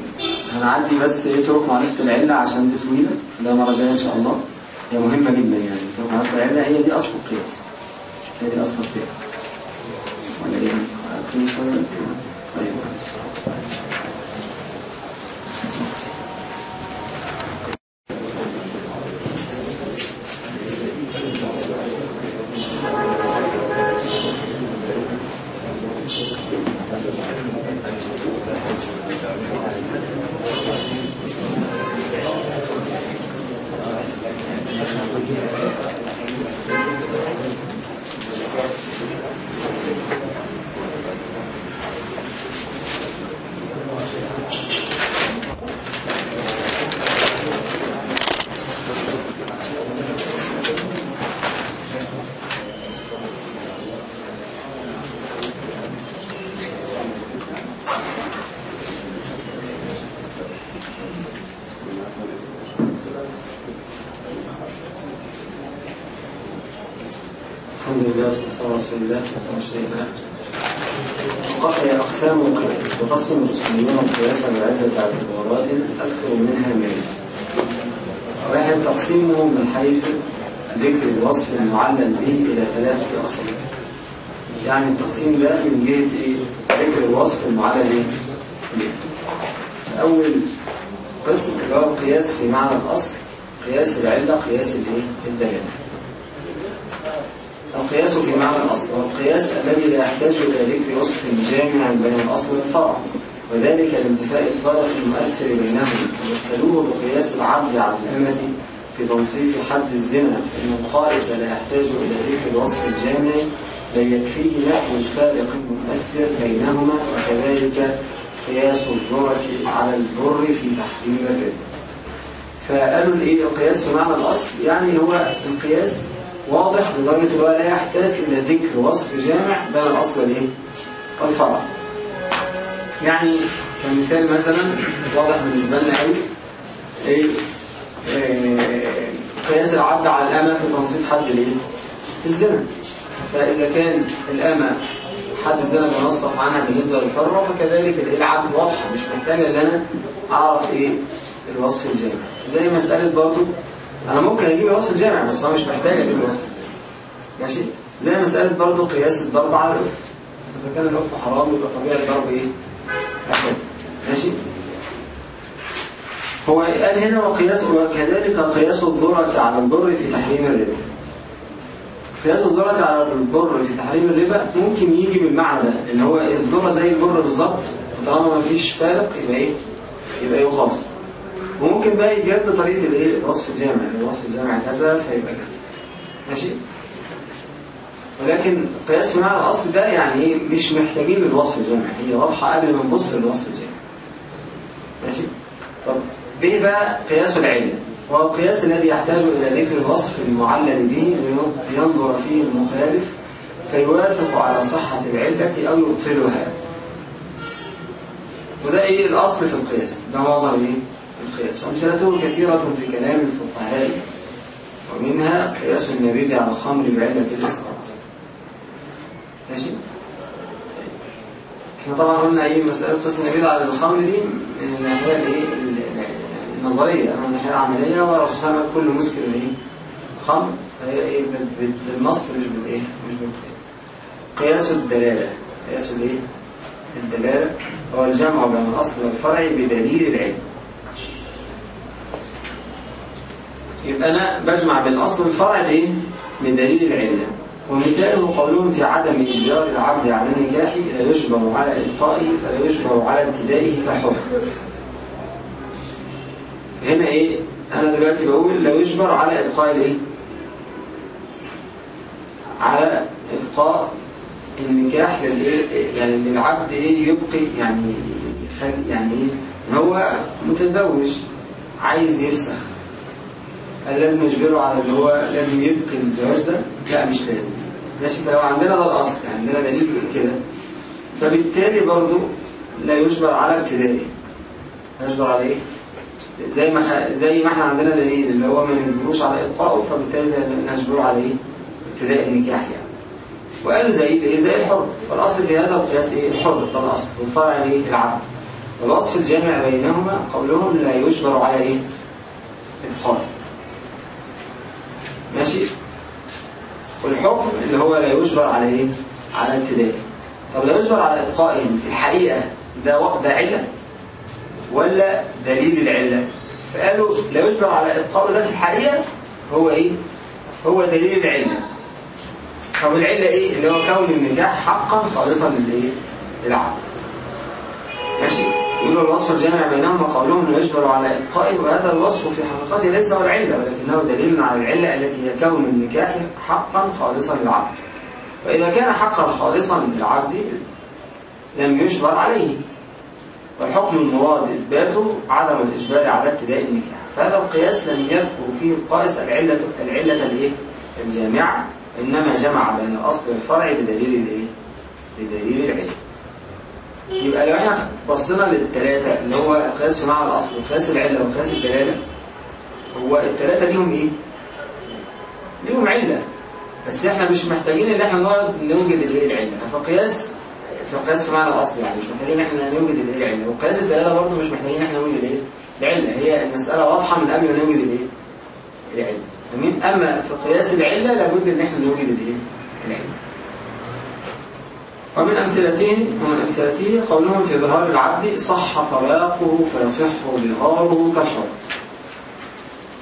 هنعدي بس إيه طرق معرفة العلة عشان دي طويلة. ده مرة جاية إن شاء الله. هي مهمة جدا يعني. طرق معرفة العلة هي دي أصل القياس. هي دي أصل القياس. ولا؟ عارفين شوية؟ طيب. اعتبارات أذكر منها تقسيمه من حيث ذكر الوصف المعلل به إلى ثلاثة أقسام يعني التقسيم ده من جهة إيه؟ ذكر الوصف المعلل إيه؟ به أول قسم اللي هو القياس في معنى الأصل قياس العلة قياس الإيه؟ الدلالة القياس في معنى الأصل والقياس الذي لا يحتاج إلى ذكر وصف جامع بين الأصل والفرع وذلك لانتفاء الفرق المؤثر بينهم ومثلوه بقياس العبد على الأمة تنصيف حد الزنا فإن القائس لا يحتاج إلى ذكر الوصف الجامع بل يكفيه نحو الفارق المؤثر بينهما وكذلك قياس الذرة على البر في تحريم الربا. فقالوا الإيه؟ القياس في معنى الأصل يعني هو القياس واضح لدرجة ان هو لا يحتاج إلى ذكر وصف جامع بين الأصل والايه والفرع. يعني كمثال مثلا واضح بالنسبة لنا قوي إيه؟ قياس العبد على الأمة في تنصيف حد الايه الزنا. فإذا كان الأمة حد الزنا بنصف عنها بالنسبة للفرع فكذلك العبد واضحة مش محتاجة إن أنا أعرف إيه الوصف الجامع. زي مسألة برضو أنا ممكن أجيب الوصف الجامع بس أنا مش محتاج أجيب الوصف الجامع. ماشي؟ زي مسألة برضو قياس الضرب على الأف إذا كان الأف حرام يبقى طبيعي الضرب إيه؟ أشد ماشي؟ هو قال هنا وقياس وكذلك قياس الذرة على البر في تحريم الربا. قياس الذرة على البر في تحريم الربا ممكن يجي بالمعنى ده اللي هو الذرة زي البر بالظبط فطالما ما فيش فارق يبقى إيه؟ يبقى يخاص وممكن بقى يجاب بطريقة الإيه؟ الوصف الجامع. يعني الوصف الجامع كذا فيبقى كذا ماشي؟ ولكن قياس معنى الأصل ده يعني إيه؟ مش محتاجين للوصف الجامع. هي واضحة قبل ما نبص للوصف الجامع. ماشي؟ طب إيه بقى قياس العلة هو القياس الذي يحتاج إلى ذكر الوصف المعلل به لينظر فيه المخالف فيوافق على صحة العلة أو يبطلها. وده إيه الأصل في القياس؟ ده معظم إيه؟ القياس. وأمثلته كثيرة في كلام الفقهاء. ومنها قياس النبيذ على الخمر بعلة الاسقاط ماشي؟ إحنا طبعا قلنا إيه مسألة قسم النبيذ على الخمر دي؟ من الناحية الايه ال- النظرية اما الناحية العملية كل مسكر إيه؟ خمر. فهي بال- بالنص مش بالايه مش بالقياس قياس الدلالة. قياس الإيه؟ الدلالة. هو الجمع بين الأصل والفرع بدليل العلم. يبقى أنا بجمع بين الأصل والفرع بإيه؟ بدليل العلة. ومثاله قولهم في عدم إجبار العبد على النكاح لا يجبر على إبطائه فلا يجبر على ابتدائه فحر هنا إيه؟ أنا دلوقتي بقول لا يجبر على إبقاء الإيه؟ على إبقاء النكاح؟ يعني للعبد إيه يبقي يعني يعني إيه؟ هو متزوج عايز يفسخ هل لازم يجبره على اللي هو لازم يبقي الزواج ده؟ لا مش لازم ماشي فلو عندنا ده الأصل يعني عندنا دليل كده فبالتالي برضو لا يجبر على ابتدائه يجبر على إيه؟ زي ما. زي ما إحنا عندنا اللي هو ما نجبروش على إبقائه فبالتالي نجبره على إيه؟ ابتداء النكاح يعني وقالوا زي إيه؟ زي الحر فالأصل في هذا القياس إيه؟ الحر ده الأصل والفرع إيه؟ العبد والوصف الجامع بينهما قولهم لا يجبر على إيه؟ إبقائه ماشي والحكم اللي هو لا يجبر على إيه على ابتدائه طب لا يجبر على ابقائهم في الحقيقة ده ده علة ولا دليل العله فقالوا لا يجبر على ابقائه ده في الحقيقة هو إيه؟ هو دليل العلة. طب العلة إيه؟ اللي هو كون النكاح حقا خالصا للإيه؟ للعبد ماشي؟ يقولوا الوصف الجامع بينهما قولهم لا يجبر على إبقائه وهذا الوصف في حقيقته ليس هو العلة ولكنه دليل على العلة التي هي كون النكاح حقا خالصا للعبد وإذا كان حقا خالصا للعبد لم يجبر عليه. والحكم المراد إثباته عدم الإجبار على ابتداء النكاح فهذا القياس لم يذكر فيه القائس العلة العلة الإيه؟ الجامعة إنما جمع بين الأصل والفرع بدليل الإيه؟ بدليل العلة يبقى لو إحنا بصينا للثلاثة اللي هو القياس في معنى الأصل وقياس العلة وقياس الدلالة هو الثلاثة ليهم إيه؟ ليهم علة بس إحنا مش محتاجين إن إحنا نوجد الإيه العلة فقياس في قياس في معنى الأصل يعني مش محتاجين إحنا نوجد العلة وقياس الدلالة برضه مش محتاجين إحنا نوجد الايه العلة هي المسألة واضحة من قبل ما نوجد الايه العلة تمام أما في قياس العلة لابد إن إحنا نوجد الايه العلة ومن أمثلته ومن أمثلته قولهم في ظهار العبد صح طلاقه فيصح ظهاره كالحر.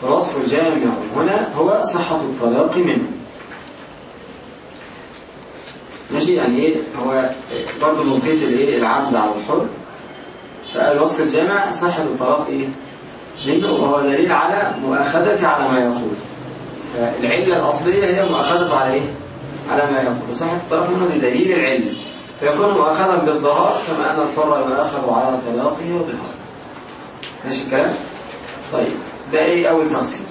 فالوصف الجامع هنا هو صحة الطلاق منه. ماشي يعني إيه؟ هو برضه منقيس الايه العبد على الحر. فالوصف الجامع صحة الطلاق إيه؟ منه وهو دليل على مؤاخذته على ما يقول. فالعلة الأصلية هي مؤاخذته على إيه؟ على ما يقول. وصحة الطلاق منه لدليل العلة. فيكون مؤاخذا بالظهار كما أن الحر يؤاخذ على طلاقه وظهاره ماشي الكلام؟ طيب ده إيه أول تقسيم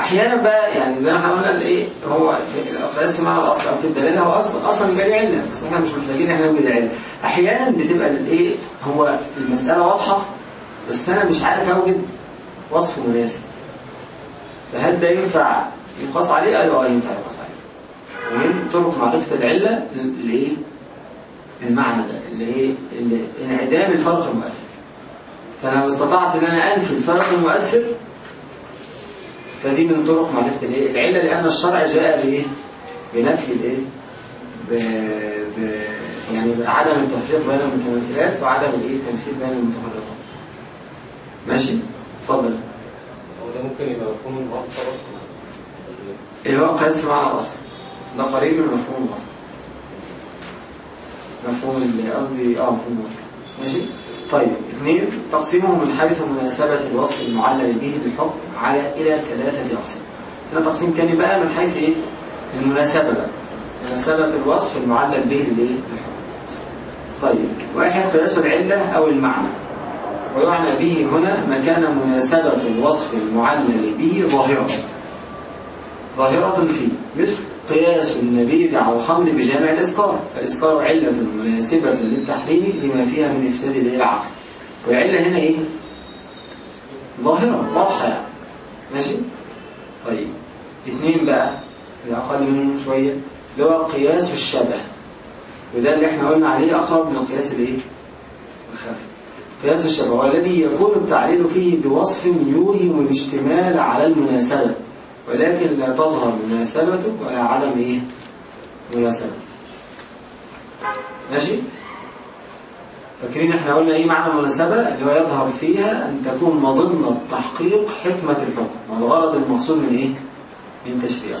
أحيانا بقى يعني زي ما إحنا قلنا الايه هو في القياس مع الأصل أو في الدلالة هو أصلا يبقى ليه علة بس إحنا مش محتاجين إحنا نوجد علة أحيانا بتبقى الايه هو المسألة واضحة بس أنا مش عارف أوجد وصف مناسب. فهل ده ينفع يقاس عليه؟ أيوه ينفع يقاس عليه. ومن طرق معرفة العلة الايه المعنى ده اللي اللي انعدام الفرق المؤثر. فأنا لو استطعت إن أنا أنفي الفرق المؤثر فدي من طرق معرفة الإيه؟ العلة لأن الشرع جاء بإيه؟ بنفي الإيه؟ ب... ب... يعني بعدم التفريق بين المتمثلات وعدم الإيه؟ التمثيل بين المتفرقات ماشي؟ اتفضل. هو ده ممكن يبقى مفهوم الموافقة اللي هو؟ قياس معنى الأصل. ده قريب من مفهوم الموافقة مفهوم اللي قصدي آه مفهوم ماشي؟ طيب اثنين تقسيمه من حيث مناسبة الوصف المعلل به بالحكم على إلى ثلاثة أقسام. هنا تقسيم تاني بقى من حيث إيه؟ المناسبة بقى. مناسبة الوصف المعلل به للإيه طيب واحد قياس العلة أو المعنى. ويعنى به هنا مكان مناسبة الوصف المعلل به ظاهرة. ظاهرة فيه مثل قياس النبيذ على الخمر بجامع الإسكار فالإسكار علة مناسبة للتحريم لما فيها من إفساد العقل. والعلة هنا إيه؟ ظاهرة واضحة يعني. ماشي؟ طيب. اثنين بقى الأقل منهم شوية اللي هو قياس الشبه. وده اللي إحنا قلنا عليه أقرب من قياس الإيه؟ الخفي قياس الشبه والذي يكون التعليل فيه بوصف يوهم الاشتمال على المناسبة. ولكن لا تظهر مناسبته ولا عدم إيه؟ مناسبته ماشي؟ فاكرين إحنا قلنا إيه معنى المناسبة اللي هو يظهر فيها أن تكون مظنة تحقيق حكمة الحكم والغرض المقصود من إيه؟ من تشريعه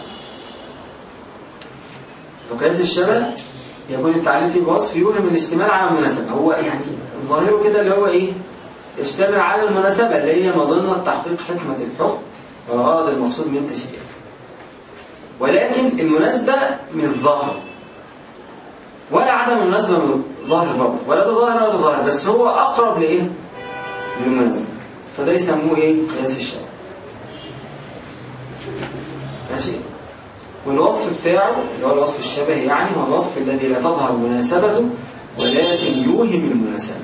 وقياس الشبه يكون التعليل فيه بوصف يوهم الاشتمال على المناسبة هو يعني ظاهره كده اللي هو إيه يشتمل على المناسبة اللي هي مظنة تحقيق حكمة الحكم والغرض المقصود من تشريعه ولكن المناسبة مش ظاهرة ولا عدم المناسبة من ظاهر برضه ولا ده ظاهر ولا ده ظاهر. بس هو أقرب لإيه؟ للمناسبة. فده يسموه إيه؟ قياس الشبه ماشي؟ والوصف بتاعه اللي هو الوصف الشبهي يعني هو الوصف الذي لا تظهر مناسبته ولكن يوهم المناسبة.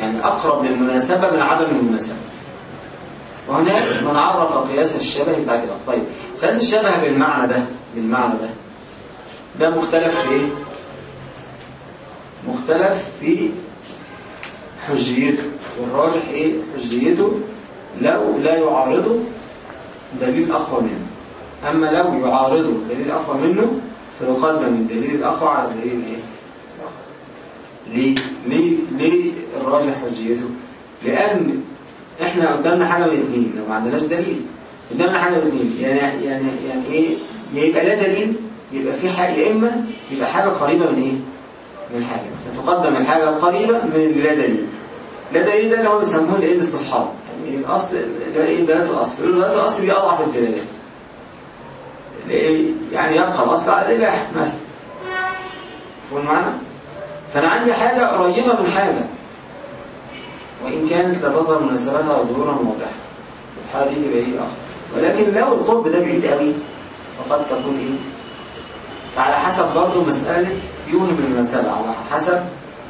يعني أقرب للمناسبة من عدم المناسبة. وهناك من عرف قياس الشبه بتاع كده طيب قياس الشبه بالمعنى ده بالمعنى ده ده مختلف في إيه؟ مختلف في حجيته والراجح إيه حجيته لو لا يعارضه دليل أقوى منه أما لو يعارضه دليل أقوى منه فيقدم الدليل الأقوى على الدليل الإيه؟ ليه؟ ليه؟ ليه الراجح حجيته؟ لأن إحنا قدامنا حاجة من الاثنين لو ما عندناش دليل قدامنا حاجة من الاثنين يعني يعني يعني إيه؟ يبقى لا دليل يبقى في حاجة يا إما يبقى حاجة قريبة من إيه؟ من حاجة فتقدم الحاجة القريبة من لا دليل لا دليل ده اللي هو بيسموه الايه؟ الاستصحاب يعني اللي هو إيه؟ دلالة يقولوا دلالة الأصل دي أضعف الدلالات؟ يعني يبقى الأصل على الإباحة مثلا فهم معنا؟ فأنا عندي حاجة قريبة من حاجة وإن كانت لا تظهر مناسبتها ظهورا واضحا الحالة دي أخر ولكن لو القرب ده بعيد قوي فقد تكون إيه؟ فعلى حسب برضه مسألة يوهم المناسبة على حسب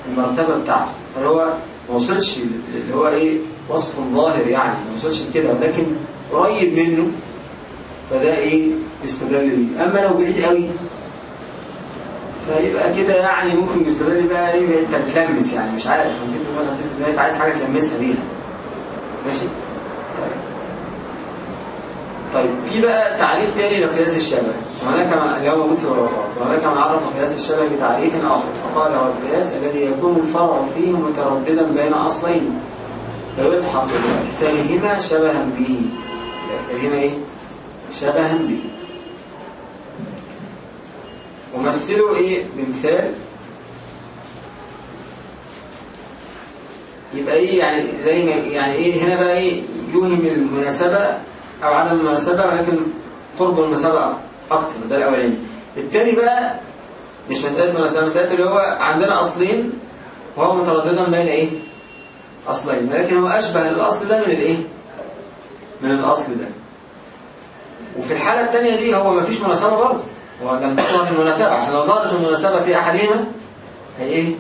المرتبة بتاعته. فهو ما وصلش اللي هو إيه؟ وصف ظاهر يعني. ما وصلش كده ولكن قريب منه فده إيه؟ يستدل بيه. أما لو بعيد قوي فيبقى كده يعني ممكن يستدل بقى إيه انت بتلمس يعني مش عارف 50% 50% عايز حاجة تلمسها بيها. ماشي؟ طيب طيب في بقى تعريف تاني لقياس الشبه. وهناك اللي هو موجود في وهناك من عرف قياس الشبه بتعريف آخر فقال هو القياس الذي يكون الفرع فيه مترددا بين أصلين. فيلحق باكثرهما شبها به. باكثرهما إيه؟ شبها به. ومثلوا إيه؟ بمثال. يبقى إيه يعني زي ما يعني إيه هنا بقى إيه؟ يوهم المناسبة أو عدم المناسبة ولكن قرب المناسبة أكتر ده الأولاني. التاني بقى مش مسألة مناسبة مسألة اللي هو عندنا أصلين وهو مترددا بين إيه؟ أصلين ولكن هو أشبه الأصل ده من الإيه؟ من الأصل ده. وفي الحالة التانية دي هو مفيش مناسبة برضه. ولم تظهر المناسبة عشان لو ظهرت المناسبة في أحدهما هي إيه؟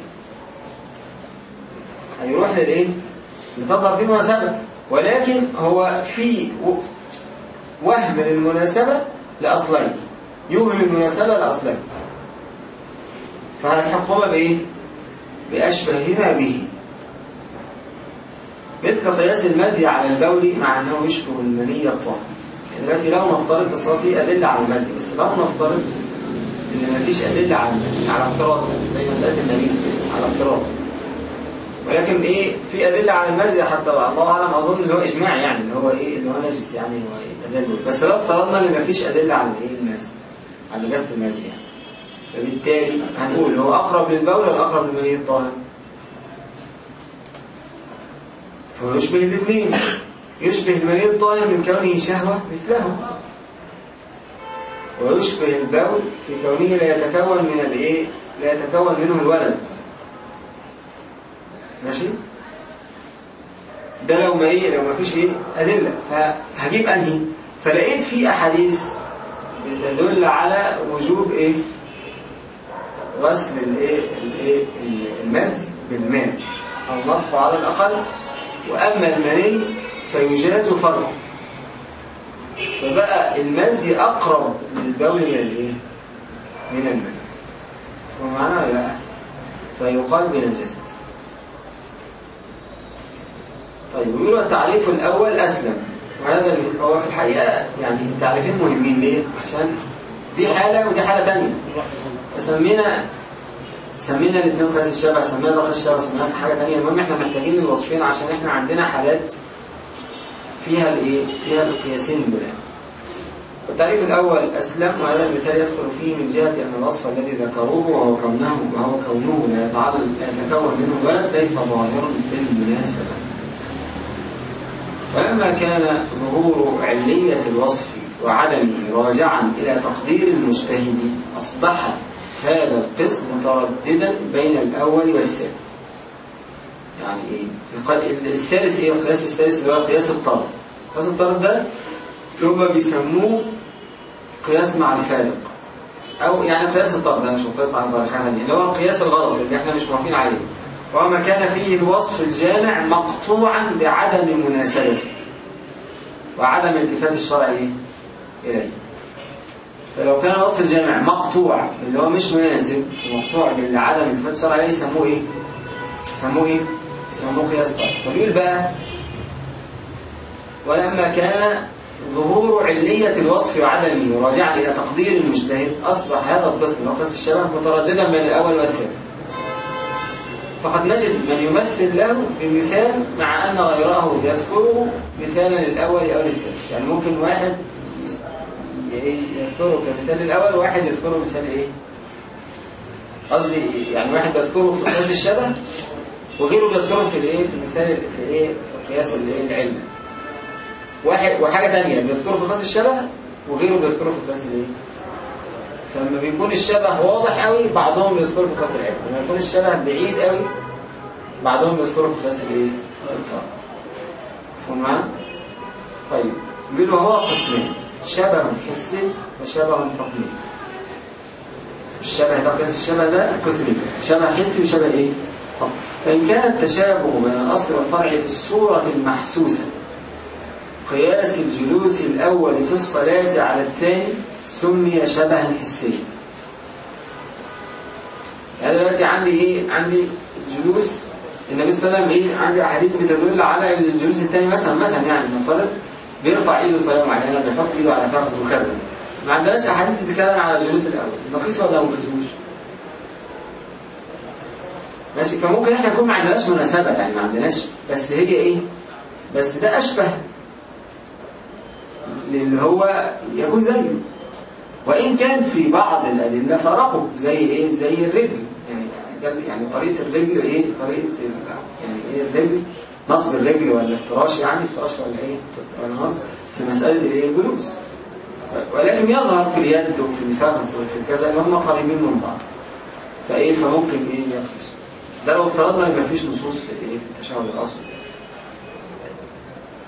هيروح للإيه؟ لتظهر فيه مناسبة ولكن هو في وهم المناسبة لأصلين يوهم المناسبة لأصلين فهنحكمها بإيه؟ بأشبههما به مثل قياس المدي على البول مع أنه يشبه المنية الطاهر دلوقتي لو نفترض بس هو في أدلة على المزي بس لو نفترض إن مفيش أدلة على المزي على افتراض زي مسألة النبيذ على افتراض. ولكن إيه في أدلة على المزي حتى الله أعلم أظن اللي هو إجماع يعني اللي هو إيه اللي هو نجس يعني هو إيه بس لو افترضنا إن مفيش أدلة على إيه المزي على نجاسة المزي يعني. فبالتالي هنقول هو أقرب للبول ولا أقرب للمني الطاهر؟ فهو يشبه الاثنين يشبه المني الطاهر من كونه شهوة مثله ويشبه البول في كونه لا يتكون من الإيه؟ لا يتكون منه الولد. ماشي؟ ده لو ما إيه لو ما فيش إيه؟ أدلة. فهجيب أنهي؟ فلقيت في أحاديث بتدل على وجوب إيه؟ غسل الإيه؟ الإيه؟ المزي بالماء. أو نطفه على الاقل وأما المني فيجاز فرعه فبقى المزي أقرب للبول من الإيه؟ من المني فمعنى ولا لا؟ فيقال بنجاسته طيب ويقولوا التعريف الأول؟ أسلم. وهذا هو في الحقيقة يعني تعريفين مهمين. ليه؟ عشان دي حالة ودي حالة تانية. فسمينا سمينا الاثنين قياس الشبه سمينا ضغط الشبه سمينا حاجة تانية. المهم إحنا محتاجين الوصفين عشان إحنا عندنا حالات فيها الايه؟ فيها القياسين دول التعريف الأول أسلم وهذا المثال يدخل فيه من جهة أن الوصف الذي ذكروه وهو كونه وهو كونه لا يتكون منه الولد ليس ظاهرا بالمناسبة. ولما كان ظهور علية الوصف وعدمه راجعا إلى تقدير المجتهد أصبح هذا القسم مترددا بين الأول والثاني. يعني؟ الق- الثالث إيه؟ القياس الثالث اللي هو قياس الطرد قياس الطرد ده اللي هم بيسموه قياس مع الفارق أو يعني قياس الطرد ده مش قياس مع تانية اللي هو قياس الغلط اللي إحنا مش موافقين عليه وهو ما كان فيه الوصف الجامع مقطوعا بعدم مناسبته وعدم التفات الشرع؟ إليه فلو كان الوصف الجامع مقطوع اللي هو مش مناسب ومقطوع بعدم التفات الشرع إليه يسموه إيه؟ يسموه إيه؟ يسموه قياس طرد فبيقول بقى ولما كان ظهور علية الوصف وعدمه راجعا إلى تقدير المجتهد أصبح هذا القسم هو قياس الشبه مترددا بين الأول والثاني. فقد نجد من يمثل له بمثال مع أن غيره يذكره مثالا للأول أو للثاني. يعني ممكن واحد ي- يذكره كمثال للأول وواحد يذكره مثال إيه؟ قصدي يعني واحد بيذكره في قياس الشبه وغيره بيذكره في الإيه؟ في المثال في إيه؟ في قياس الإيه؟ العلم. واحد وحاجة تانية بيذكره في قياس الشبه وغيره بيذكره في قياس الايه فلما بيكون الشبه واضح قوي بعضهم بيذكره في قياس العلم. لما يكون الشبه بعيد قوي بعضهم بيذكره في قياس الايه مفهوم معايا؟ طيب بيقولوا هو قسمين شبه حسي وشبه حكمي الشبه ده قياس الشبه ده قسمين شبه حسي وشبه إيه؟ فإن كان التشابه بين الأصل والفرع في الصورة المحسوسة قياس الجلوس الأول في الصلاة على الثاني سمي شبها حسيا يعني دلوقتي عندي إيه؟ عندي جلوس النبي صلى الله عليه وسلم إيه؟ عندي أحاديث بتدل على الجلوس الثاني مثلا مثلا يعني نفترض بيرفع إيده بطريقة معينة بيحط إيده على فخذه وكذا. ما عندناش أحاديث بتتكلم على الجلوس الأول. نقيس ولا ما ماشي فممكن إحنا يكون ما عندناش مناسبة يعني ما عندناش. بس هي إيه؟ بس ده أشبه اللي هو يكون زيه. وإن كان في بعض الأدلة فرقوا زي إيه؟ زي الرجل. يعني يعني طريقة الرجل طريقة ال- يعني إيه الرجل؟ نصب الرجل ولا افتراش يعني افتراش ولا إيه؟ ولا نصب في مسألة الإيه؟ الجلوس. ولكن يظهر في اليد وفي الفخذ وفي الكذا اللي هم قريبين من بعض. فإيه؟ فممكن إيه؟ يقيس ده لو افترضنا إن مفيش نصوص في إيه في التشهد الأصلي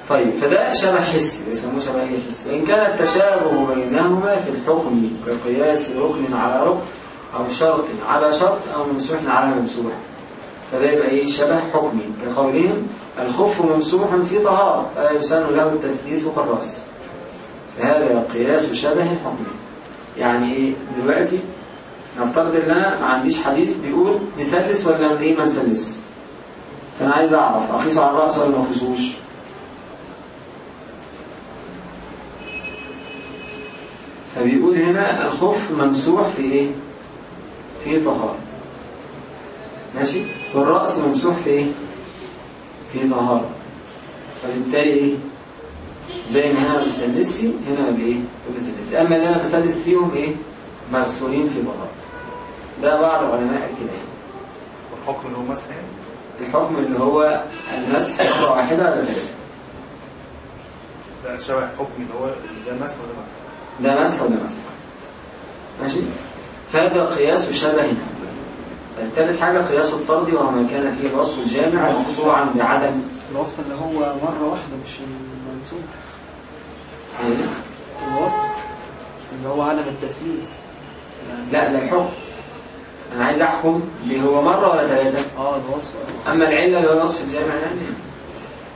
طيب فده شبه حسي بيسموه شبه حسي. وإن كان التشابه بينهما في الحكم كقياس ركن على ركن أو شرط على شرط أو ممسوح على ممسوح. فده يبقى إيه؟ شبه حكمي. كقولهم الخف ممسوح في طهارة يسن له التثليث كالرأس فهذا قياس شبه حكمي. يعني إيه؟ دلوقتي نفترض إن أنا ما عنديش حديث بيقول نثلث ولا إيه ما نثلث؟ فأنا عايز أعرف اقيسه على الرأس ولا ما أقيسوش؟ فبيقول هنا الخف ممسوح في إيه؟ في طهارة. ماشي؟ والرأس ممسوح في إيه؟ في طهارة. فبالتالي إيه؟ زي ما هنا بتثلثي هنا بايه بتثلثي أما اللي أنا بثلث فيهم إيه؟ مغسولين في طهارة. ده بعض كده. يعني والحكم اللي هو مسح يعني؟ الحكم اللي هو المسح مرة واحدة على ثلاثة ده شبه حكم اللي هو ده مسح ولا مسح. ده مسح ولا مسح. ماشي؟ فهذا قياس شبه. الثالث حاجة قياس الطرد وهو ما كان فيه الوصف الجامع مقطوعا بعدم. الوصف اللي هو مرة واحدة مش المنسوب إيه؟ الوصف اللي هو عدم التسليس. يعني لا ده الحكم. أنا عايز أحكم اللي هو مرة ولا ثلاثة آه الوصف آه. أما العلة اللي هو الوصف الجامع يعني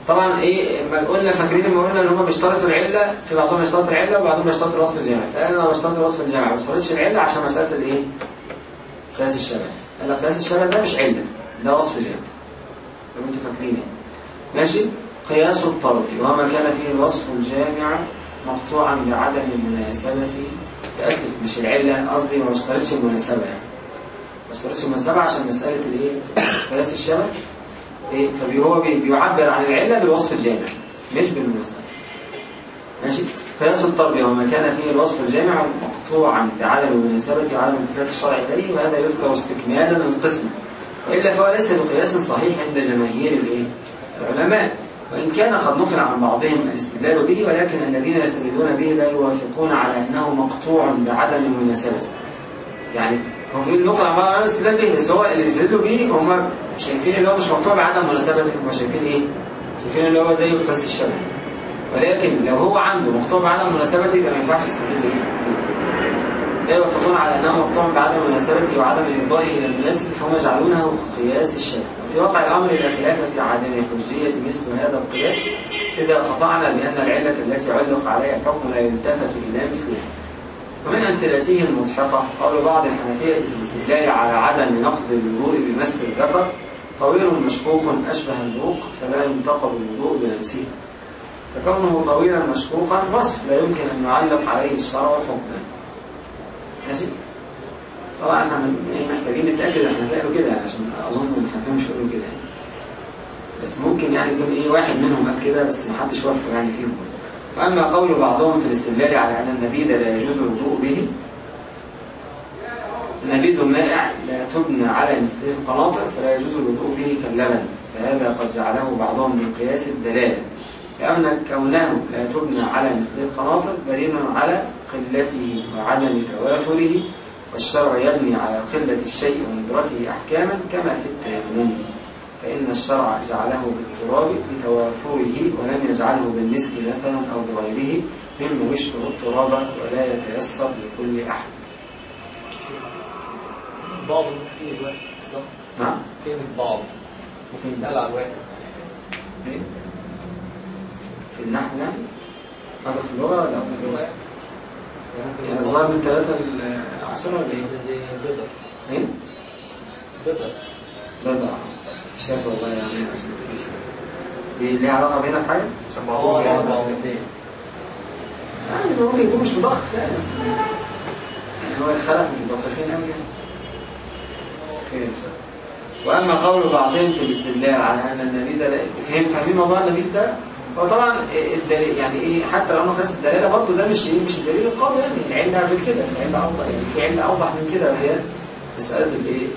طبعا إيه ما قلنا فاكرين لما قلنا إن هم بيشترطوا العلة في بعضهم بيشترط العلة وبعضهم بيشترط الوصف الجامع. فقال أنا بشترط الوصف الجامع ما بشترطش العلة عشان مسألة الإيه؟ قياس الشبه. قال لك قياس الشبه ده مش علة ده وصف جامع لو أنتوا فاكرين يعني. ماشي؟ قياس الطرد وما كان فيه الوصف الجامع مقطوعا بعدم المناسبة. تأسف مش العلة قصدي ما اشترطش المناسبة يعني. اشترطش المناسبة عشان مسألة الايه قياس الشبه إيه فهو بيعبر عن العلة بالوصف الجامع مش بالمناسبة. ماشي؟ قياس الطرد وما كان فيه الوصف الجامع مقطوعا بعدم المناسبة وعدم التفات الشرع إليه وهذا يذكر استكمالا للقسم وإلا فهو ليس بقياس صحيح عند جماهير الايه العلماء. وإن كان قد نقل عن بعضهم الاستدلال به ولكن الذين يستدلون به لا يوافقون على أنه مقطوع بعدم المناسبة. يعني هم بيقولوا نقل عن بعضهم الاستدلال به بس هو اللي بيستدلوا به هم شايفين اللي هو مش مقطوع بعدم مناسبة هم شايفين إيه؟ شايفين اللي هو زي قياس الشبه ولكن لو هو عنده مقطوع بعدم مناسبته يبقى ما ينفعش يستدل به لا يوافقون على أنه مقطوع بعدم مناسبته وعدم الإرضاء إلى المناسب فهم يجعلونه قياس الشبه في واقع الأمر لا خلاف في عدم حجية مثل هذا القياس إذا قطعنا بأن العلة التي علق عليها الحكم لا يلتفت إلى مثلها ومن أمثلته المضحكة قول بعض الحنفية في الاستدلال على عدم نقض الوضوء بمس الذكر طويل مشقوق أشبه البوق فلا ينتقض الوضوء بنفسه. فكونه طويلا مشقوقا وصف لا يمكن أن يعلق عليه الشرع حكما ماشي طبعا إحنا محتاجين نتأكد إحنا هنلاقوا كده عشان أظن إن الحنفية مش هيقولوا كده. يعني بس ممكن يعني يكون إيه واحد منهم قال كده بس ما حدش وافق يعني فيهم. وأما قول بعضهم في الاستدلال على أن النبيذ لا يجوز الوضوء به النبيذ مائع لا تبنى على مثله القناطر فلا يجوز الوضوء به كاللبن فهذا قد جعله بعضهم من قياس الدلالة لأن كونه لا تبنى على مثل القناطر دليل على قلته وعدم توافره والشرع يبني على قلة الشيء وندرته أحكاما كما في التيمم. فإن الشرع جعله بالتراب لتوافره ولم يجعله بالمسك مثلا أو بغيره مما يشبه التراب ولا يتيسر لكل أحد بعض في الواحد صح؟ نعم كلمة بعض وفي الدلع الواحد إيه؟ في النحو يعني قصدك في اللغة ولا في اللغة؟ يعني الظاهر من ثلاثة العشرة ولا إيه؟ دي بيضة إيه؟ بيضة عارف والله يعني دي ليها علاقة بينا في حاجة؟ عشان بعضهم يعني يعني ممكن يكون مش مضخ يعني بس هو الخلف مش مضخين قوي يعني. خير إن شاء الله. وأما قول بعضهم في الاستدلال على أن النبي ده فهم فاهمين موضوع النبي ده؟ هو طبعا الدليل يعني إيه حتى لو أنا قياس الدلاله برضه ده مش إيه مش الدليل القوي يعني. العله غير كده العله أوضح يعني. في عله أوضح من كده وهي مسألة الإيه؟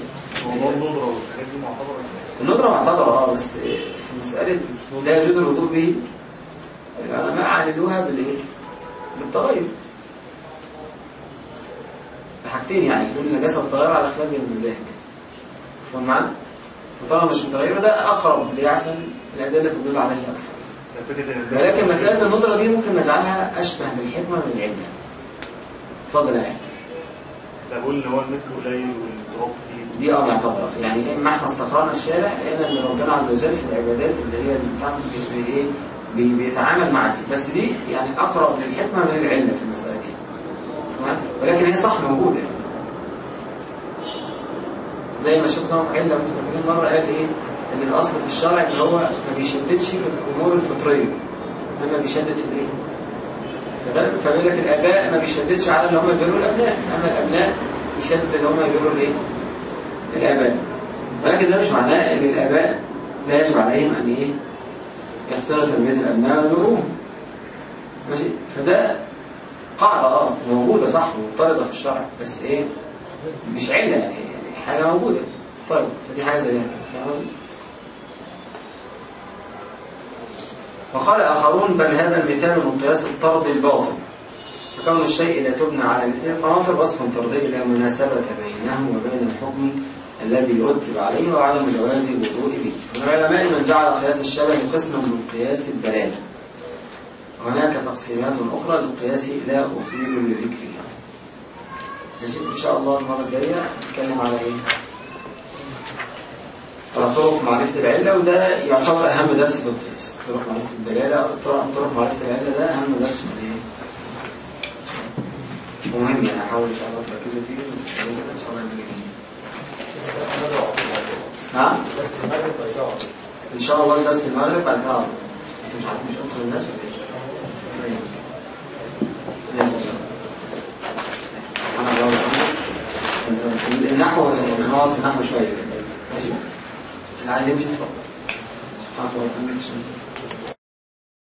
هو النظرة والحاجات دي معتبرة الندرة معتبرة آه بس في مسألة لا يجوز الوضوء به. العلماء عللوها بالايه؟ بالتغير حاجتين يعني يقول النجاسة والتغير على خلاف المذاهب فهم معانا؟ وطالما مش متغيرة ده أقرب ليه؟ عشان الأدلة تدل عليه أكثر. ان ولكن مسألة الندرة دي ممكن نجعلها أشبه بالحكمة من العلة اتفضل يا يعني. بقول اللي هو المثل قليل كتير. دي آه معتبرة يعني إما إحنا استقرأنا الشارع لقينا إن ربنا عز وجل في العبادات اللي هي اللي إيه بي- بيتعامل مع دي بس دي يعني أقرب للحكمة من العلة في المسألة دي. تمام؟ ولكن هي صح موجودة. زي ما الشيخ صلاح علة مستقبلين مرة قال إيه؟ إن الأصل في الشرع إن هو ما بيشددش في الأمور الفطرية. إنما بيشدد في الإيه؟ فبيقول لك الآباء ما بيشددش على ان هم يبروا الأبناء. أما الأبناء يشدد ان هم يبروا الإيه؟ الآباء ولكن ده مش معناه أن الآباء لا يجب عليهم أن إيه؟ يحسنوا تربية الأبناء ويبروهم ماشي؟ فده قاعدة آه موجودة صح ومضطردة في الشرع بس إيه؟ مش علة يعني حاجة موجودة. طيب فدي حاجة زيها فاهم؟ وقال آخرون بل هذا المثال من قياس الطرد الباطل فكون الشيء لا تبنى على مثل القناطر وصف طردي لا مناسبة بينه وبين الحكم الذي يرتب عليه وعدم جواز الوضوء به. من العلماء من جعل قياس الشبه قسما من قياس الدلالة وهناك تقسيمات أخرى للقياس لا أطيل لذكرها ماشي؟ إن شاء الله المرة الجاية نتكلم على إيه؟ على طرق معرفة العلة وده يعتبر أهم درس في القياس. طرق معرفة الدلالة طرق معرفة العلة ده أهم درس في الإيه؟ ومهم يعني أحاول إن شاء الله تركزوا فيه. وإن شاء الله بيقعد إن شاء الله درس المغرب بعد كده عصر انت مش عارف مش أكتر الناس؟ ولا إيه؟ النحو نقعد في النحو شوية. ماشي. اللي عايز يمشي اتفضل سبحان الله وبحمده